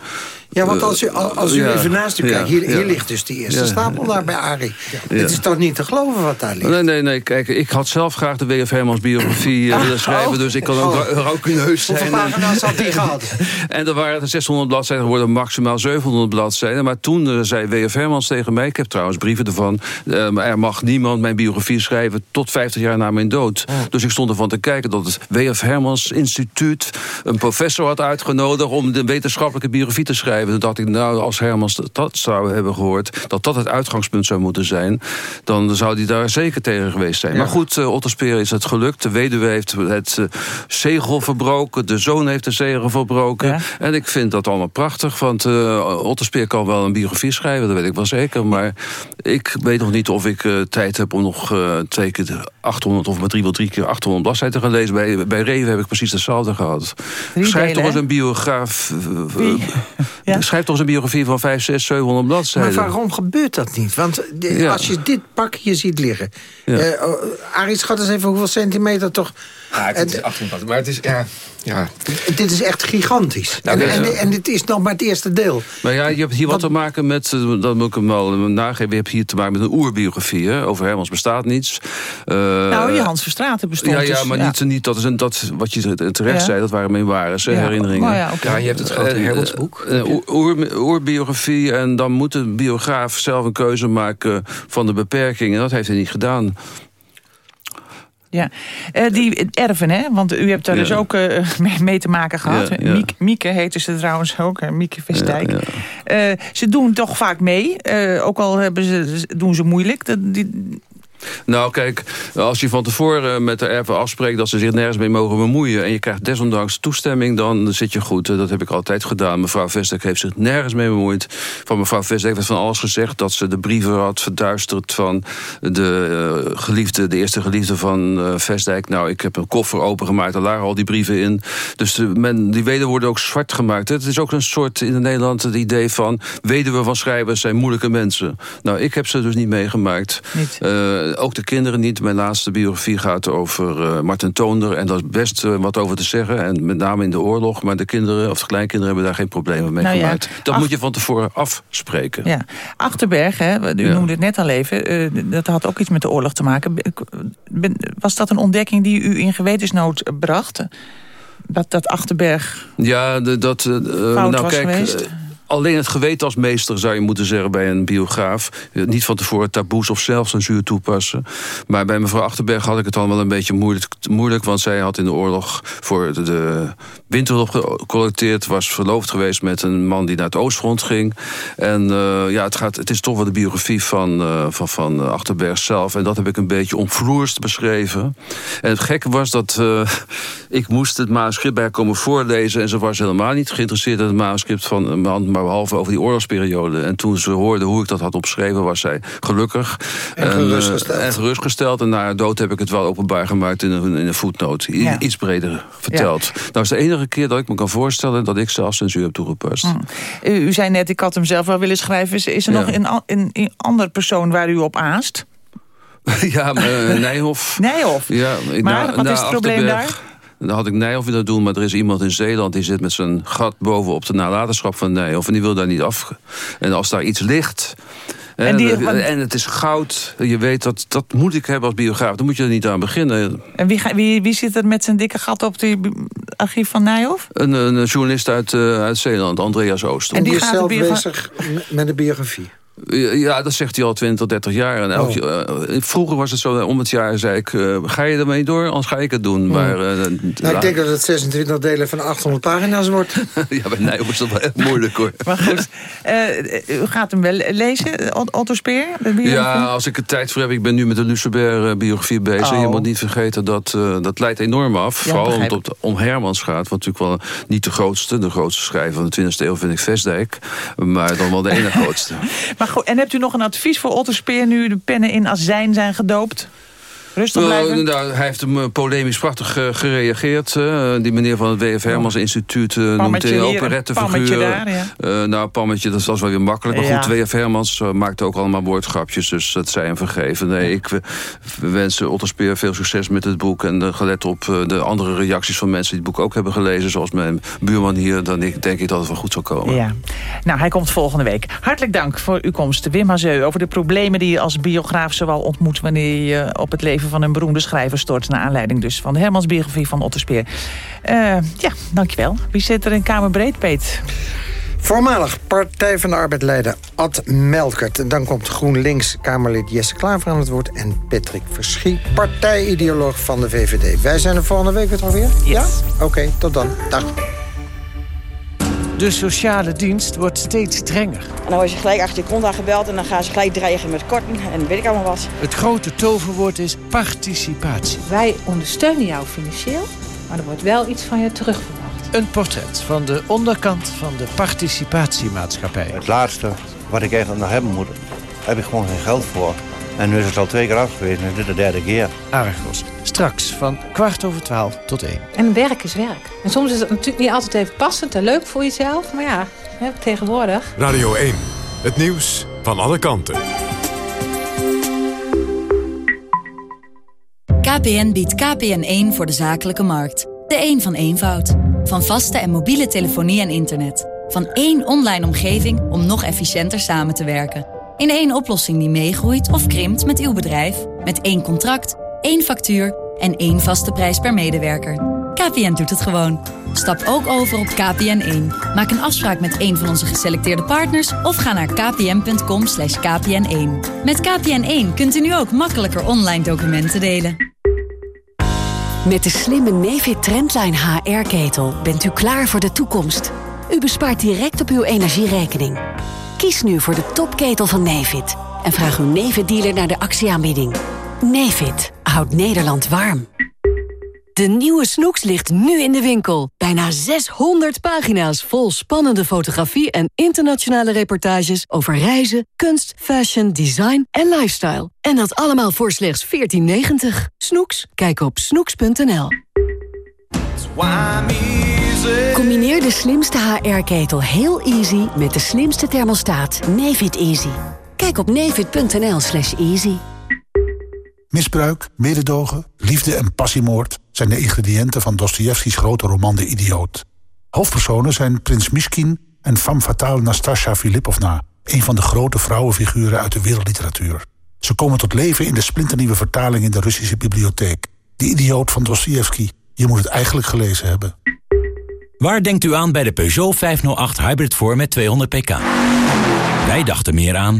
Ja, want als u, als u even naast u kijkt, hier, hier ligt dus die eerste stapel daar bij Arie. Het is toch niet te geloven wat daar ligt? Nee, nee, nee, kijk, ik had zelf graag de W.F. Hermans biografie willen schrijven... Oh. dus ik kan ook oh. rauwkuneus zijn. Hoeveel pagina's had die gehad? [laughs] en er waren 600 bladzijden, er worden maximaal 700 bladzijden. Maar toen uh, zei W.F. Hermans tegen mij, ik heb trouwens brieven ervan... Uh, er mag niemand mijn biografie schrijven tot 50 jaar na mijn dood. Dus ik stond ervan te kijken dat het W.F. Hermans Instituut... een professor had uitgenodigd om de wetenschappelijke biografie te schrijven. Toen dacht ik, nou, als Hermans dat zou hebben gehoord... dat dat het uitgangspunt zou moeten zijn... dan zou hij daar zeker tegen geweest zijn. Ja. Maar goed, uh, Otterspeer is het gelukt. De weduwe heeft het uh, zegel verbroken. De zoon heeft de zegel verbroken. Ja. En ik vind dat allemaal prachtig. Want uh, Otterspeer kan wel een biografie schrijven, dat weet ik wel zeker. Maar ik weet nog niet of ik uh, tijd heb om nog uh, twee keer 800... of maar drie, wel drie keer 800 bladzijden te gaan lezen. Bij, bij Reven heb ik precies hetzelfde gehad. Schrijf toch eens een biograaf... ja. Schrijf toch eens een biografie van 5, 6, 700 bladzijden. Maar waarom gebeurt dat niet? Want de, ja. als je dit pakje ziet liggen... Ja. Uh, Arie, schat eens even hoeveel centimeter toch... Ja, het is 800, maar het is... Ja, ja. Dit is echt gigantisch. Nou, en, en, en, dit is nog maar het eerste deel. Maar ja, je hebt hier wat, wat te maken met... dat moet ik hem wel nageven. Je hebt hier te maken met een oerbiografie. Hè? Over Hermans bestaat niets. Uh, nou, je Hans Verstraten bestond Ja, ja maar dus, ja. Niet, niet, dat, is een, dat wat je terecht ja. zei. Dat waren memoires, ja. herinneringen. Oh, ja, okay. ja, je hebt het grote Hermans boek. Oer, oerbiografie. En dan moet de biograaf zelf een keuze maken van de beperkingen. Dat heeft hij niet gedaan. Ja, uh, die erven, hè? Want u hebt daar ja. dus ook uh, mee, te maken gehad. Ja, ja. Mieke, Mieke heette ze trouwens ook, Mieke Vestdijk. Uh, ze doen toch vaak mee, ook al hebben ze, doen ze moeilijk. Dat, die... Nou, kijk, als je van tevoren met de erven afspreekt... dat ze zich nergens mee mogen bemoeien... en je krijgt desondanks toestemming, dan zit je goed. Dat heb ik altijd gedaan. Mevrouw Vestek heeft zich nergens mee bemoeid. Van mevrouw Vestek werd van alles gezegd... dat ze de brieven had verduisterd van de uh, geliefde... de eerste geliefde van uh, Vestdijk. Nou, ik heb een koffer opengemaakt, daar lagen al die brieven in. Dus de, men, die weden worden ook zwart gemaakt. Het is ook een soort in Nederland het idee van... weduwe van schrijvers zijn moeilijke mensen. Nou, ik heb ze dus niet meegemaakt. Niet. Uh, ook de kinderen niet. Mijn laatste biografie gaat over uh, Martin Toonder. En daar is best uh, wat over te zeggen. En met name in de oorlog. Maar de kinderen, of de kleinkinderen, hebben daar geen problemen mee nou gemaakt. Ja. Dat Ach moet je van tevoren afspreken. Ja. Achterberg, hè, u Ja. noemde het net al even. uh, dat had ook iets met de oorlog te maken. Was dat een ontdekking die u in gewetensnood bracht? Dat, dat Achterberg Ja, dat... Fout nou, was kijk, geweest? Alleen het geweten als meester zou je moeten zeggen bij een biograaf. Niet van tevoren taboes of zelfcensuur toepassen. Maar bij mevrouw Achterberg had ik het wel een beetje moeilijk. moeilijk want zij had in de oorlog voor de, winterhulp gecollecteerd. Was verloofd geweest met een man die naar het Oostfront ging. En uh, ja, het, gaat, het is toch wel de biografie van, uh, van, van Achterberg zelf. En dat heb ik een beetje omvloerst beschreven. En het gekke was dat uh, ik moest het manuscript bij haar komen voorlezen. En ze was helemaal niet geïnteresseerd in het manuscript van een man maar behalve over die oorlogsperiode. En toen ze hoorde hoe ik dat had opgeschreven, was zij gelukkig. En gerustgesteld. Uh, en gerustgesteld. En na haar dood heb ik het wel openbaar gemaakt in een, in een voetnoot. Ja. Iets breder verteld. Ja. Nou is de enige keer dat ik me kan voorstellen dat ik zelf censuur heb toegepast. Hmm. U, u, zei net, ik had hem zelf wel willen schrijven. Is, is er ja. nog een, een, een andere persoon waar u op aast? [laughs] ja, uh, Nijhoff. Nijhoff? Ja, ik, maar na, wat is het probleem daar? Dan had ik Nijhoff willen doen, maar er is iemand in Zeeland... die zit met zijn gat bovenop de nalatenschap van Nijhoff... en die wil daar niet af. En als daar iets ligt... En, die, en, en, het is goud. Je weet, dat, dat moet ik hebben als biograaf. Dan moet je er niet aan beginnen. En wie, wie, wie zit er met zijn dikke gat op het archief van Nijhoff? Een, een journalist uit, uh, uit Zeeland, Andreas Ooster. En die, die is zelf bezig met een biografie? Ja, dat zegt hij al 20, 30 jaar. En elk, oh. uh, vroeger was het zo, om het jaar zei ik... Uh, ga je ermee door, anders ga ik het doen. Oh. Maar, uh, nou, ik denk dat het 26 delen van 800 pagina's wordt. [laughs] ja, bij Nijhoff is dat wel echt moeilijk, hoor. maar goed, u gaat hem wel lezen, Otto Speer? Ja, als ik er tijd voor heb. Ik ben nu met de Lucebert-biografie bezig. Oh. Je moet niet vergeten, dat, dat leidt enorm af. Ja, Vooral omdat het om Hermans gaat. Wat natuurlijk wel niet de grootste. De grootste schrijver van de 20e eeuw vind ik Vestdijk. Maar dan wel de ene [laughs] grootste. Maar goed, en hebt u nog een advies voor Otto Speer... nu de pennen in azijn zijn gedoopt? Rustig blijven? Uh, nou, hij heeft hem polemisch prachtig uh, gereageerd. Uh, die meneer van het W.F. Hermans Instituut noemt hij een operettefiguur. Ja. nou, Pammetje, dat was wel weer makkelijk. Maar ja. goed, W.F. Hermans maakte ook allemaal woordgrapjes. Dus dat zij hem vergeven. Nee, ik wens Otto Speer veel succes met het boek. En gelet op de andere reacties van mensen die het boek ook hebben gelezen. Zoals mijn buurman hier. Dan denk ik dat het wel goed zal komen. Ja. Nou, hij komt volgende week. Hartelijk dank voor uw komst. Wim Hazeu over de problemen die je als biograaf zowel ontmoet... wanneer je op het leven van een beroemde schrijver stort... naar aanleiding dus van de Hermans biografie van Otto Speer. Uh, ja, dankjewel. Wie zit er in Kamerbreed, Peet? Voormalig Partij van de Arbeid-leider Ad Melkert. Dan komt GroenLinks-Kamerlid Jesse Klaver aan het woord... en Patrick Verschie, partijideoloog van de VVD. Wij zijn er volgende week weer alweer? Yes. Ja? Oké, okay, tot dan. Dag. De sociale dienst wordt steeds strenger. En dan word je gelijk achter je kont aangebeld en dan gaan ze gelijk dreigen met korten en weet ik allemaal wat. Het grote toverwoord is participatie. Wij ondersteunen jou financieel, maar er wordt wel iets van je terugverwacht. Een portret van de onderkant van de participatiemaatschappij. Het laatste wat ik eigenlijk nog hebben moet, heb ik gewoon geen geld voor. En nu is het al twee keer afgewezen en dit de derde keer. Argos, straks van kwart over twaalf tot één. En werk is werk. En soms is het natuurlijk niet altijd even passend en leuk voor jezelf. Maar ja, tegenwoordig... Radio 1, het nieuws van alle kanten. KPN biedt KPN1 voor de zakelijke markt. De een van eenvoud. Van vaste en mobiele telefonie en internet. Van één online omgeving om nog efficiënter samen te werken. In één oplossing die meegroeit of krimpt met uw bedrijf. Met één contract, één factuur en één vaste prijs per medewerker. KPN doet het gewoon. Stap ook over op KPN1. Maak een afspraak met een van onze geselecteerde partners... of ga naar kpn.com kpn1. Met KPN1 kunt u nu ook makkelijker online documenten delen. Met de slimme Nefit Trendline HR-ketel bent u klaar voor de toekomst. U bespaart direct op uw energierekening. Kies nu voor de topketel van Nefit en vraag uw Nefit-dealer naar de actieaanbieding. Nefit houdt Nederland warm. De nieuwe Snoeks ligt nu in de winkel. Bijna 600 pagina's vol spannende fotografie en internationale reportages over reizen, kunst, fashion, design en lifestyle. En dat allemaal voor slechts 14,90. Snoeks? Kijk op snoeks.nl. Combineer de slimste HR-ketel heel easy met de slimste thermostaat Nefit Easy. Kijk op nefit.nl slash easy. Misbruik, mededogen, liefde en passiemoord... zijn de ingrediënten van Dostojevskis grote roman De Idioot. Hoofdpersonen zijn prins Miskin en femme fatale Nastasja Filipovna... een van de grote vrouwenfiguren uit de wereldliteratuur. Ze komen tot leven in de splinternieuwe vertaling in de Russische bibliotheek. De Idioot van Dostojevski. Je moet het eigenlijk gelezen hebben. Waar denkt u aan bij de Peugeot 508 Hybrid voor met 200 pk? Wij dachten meer aan...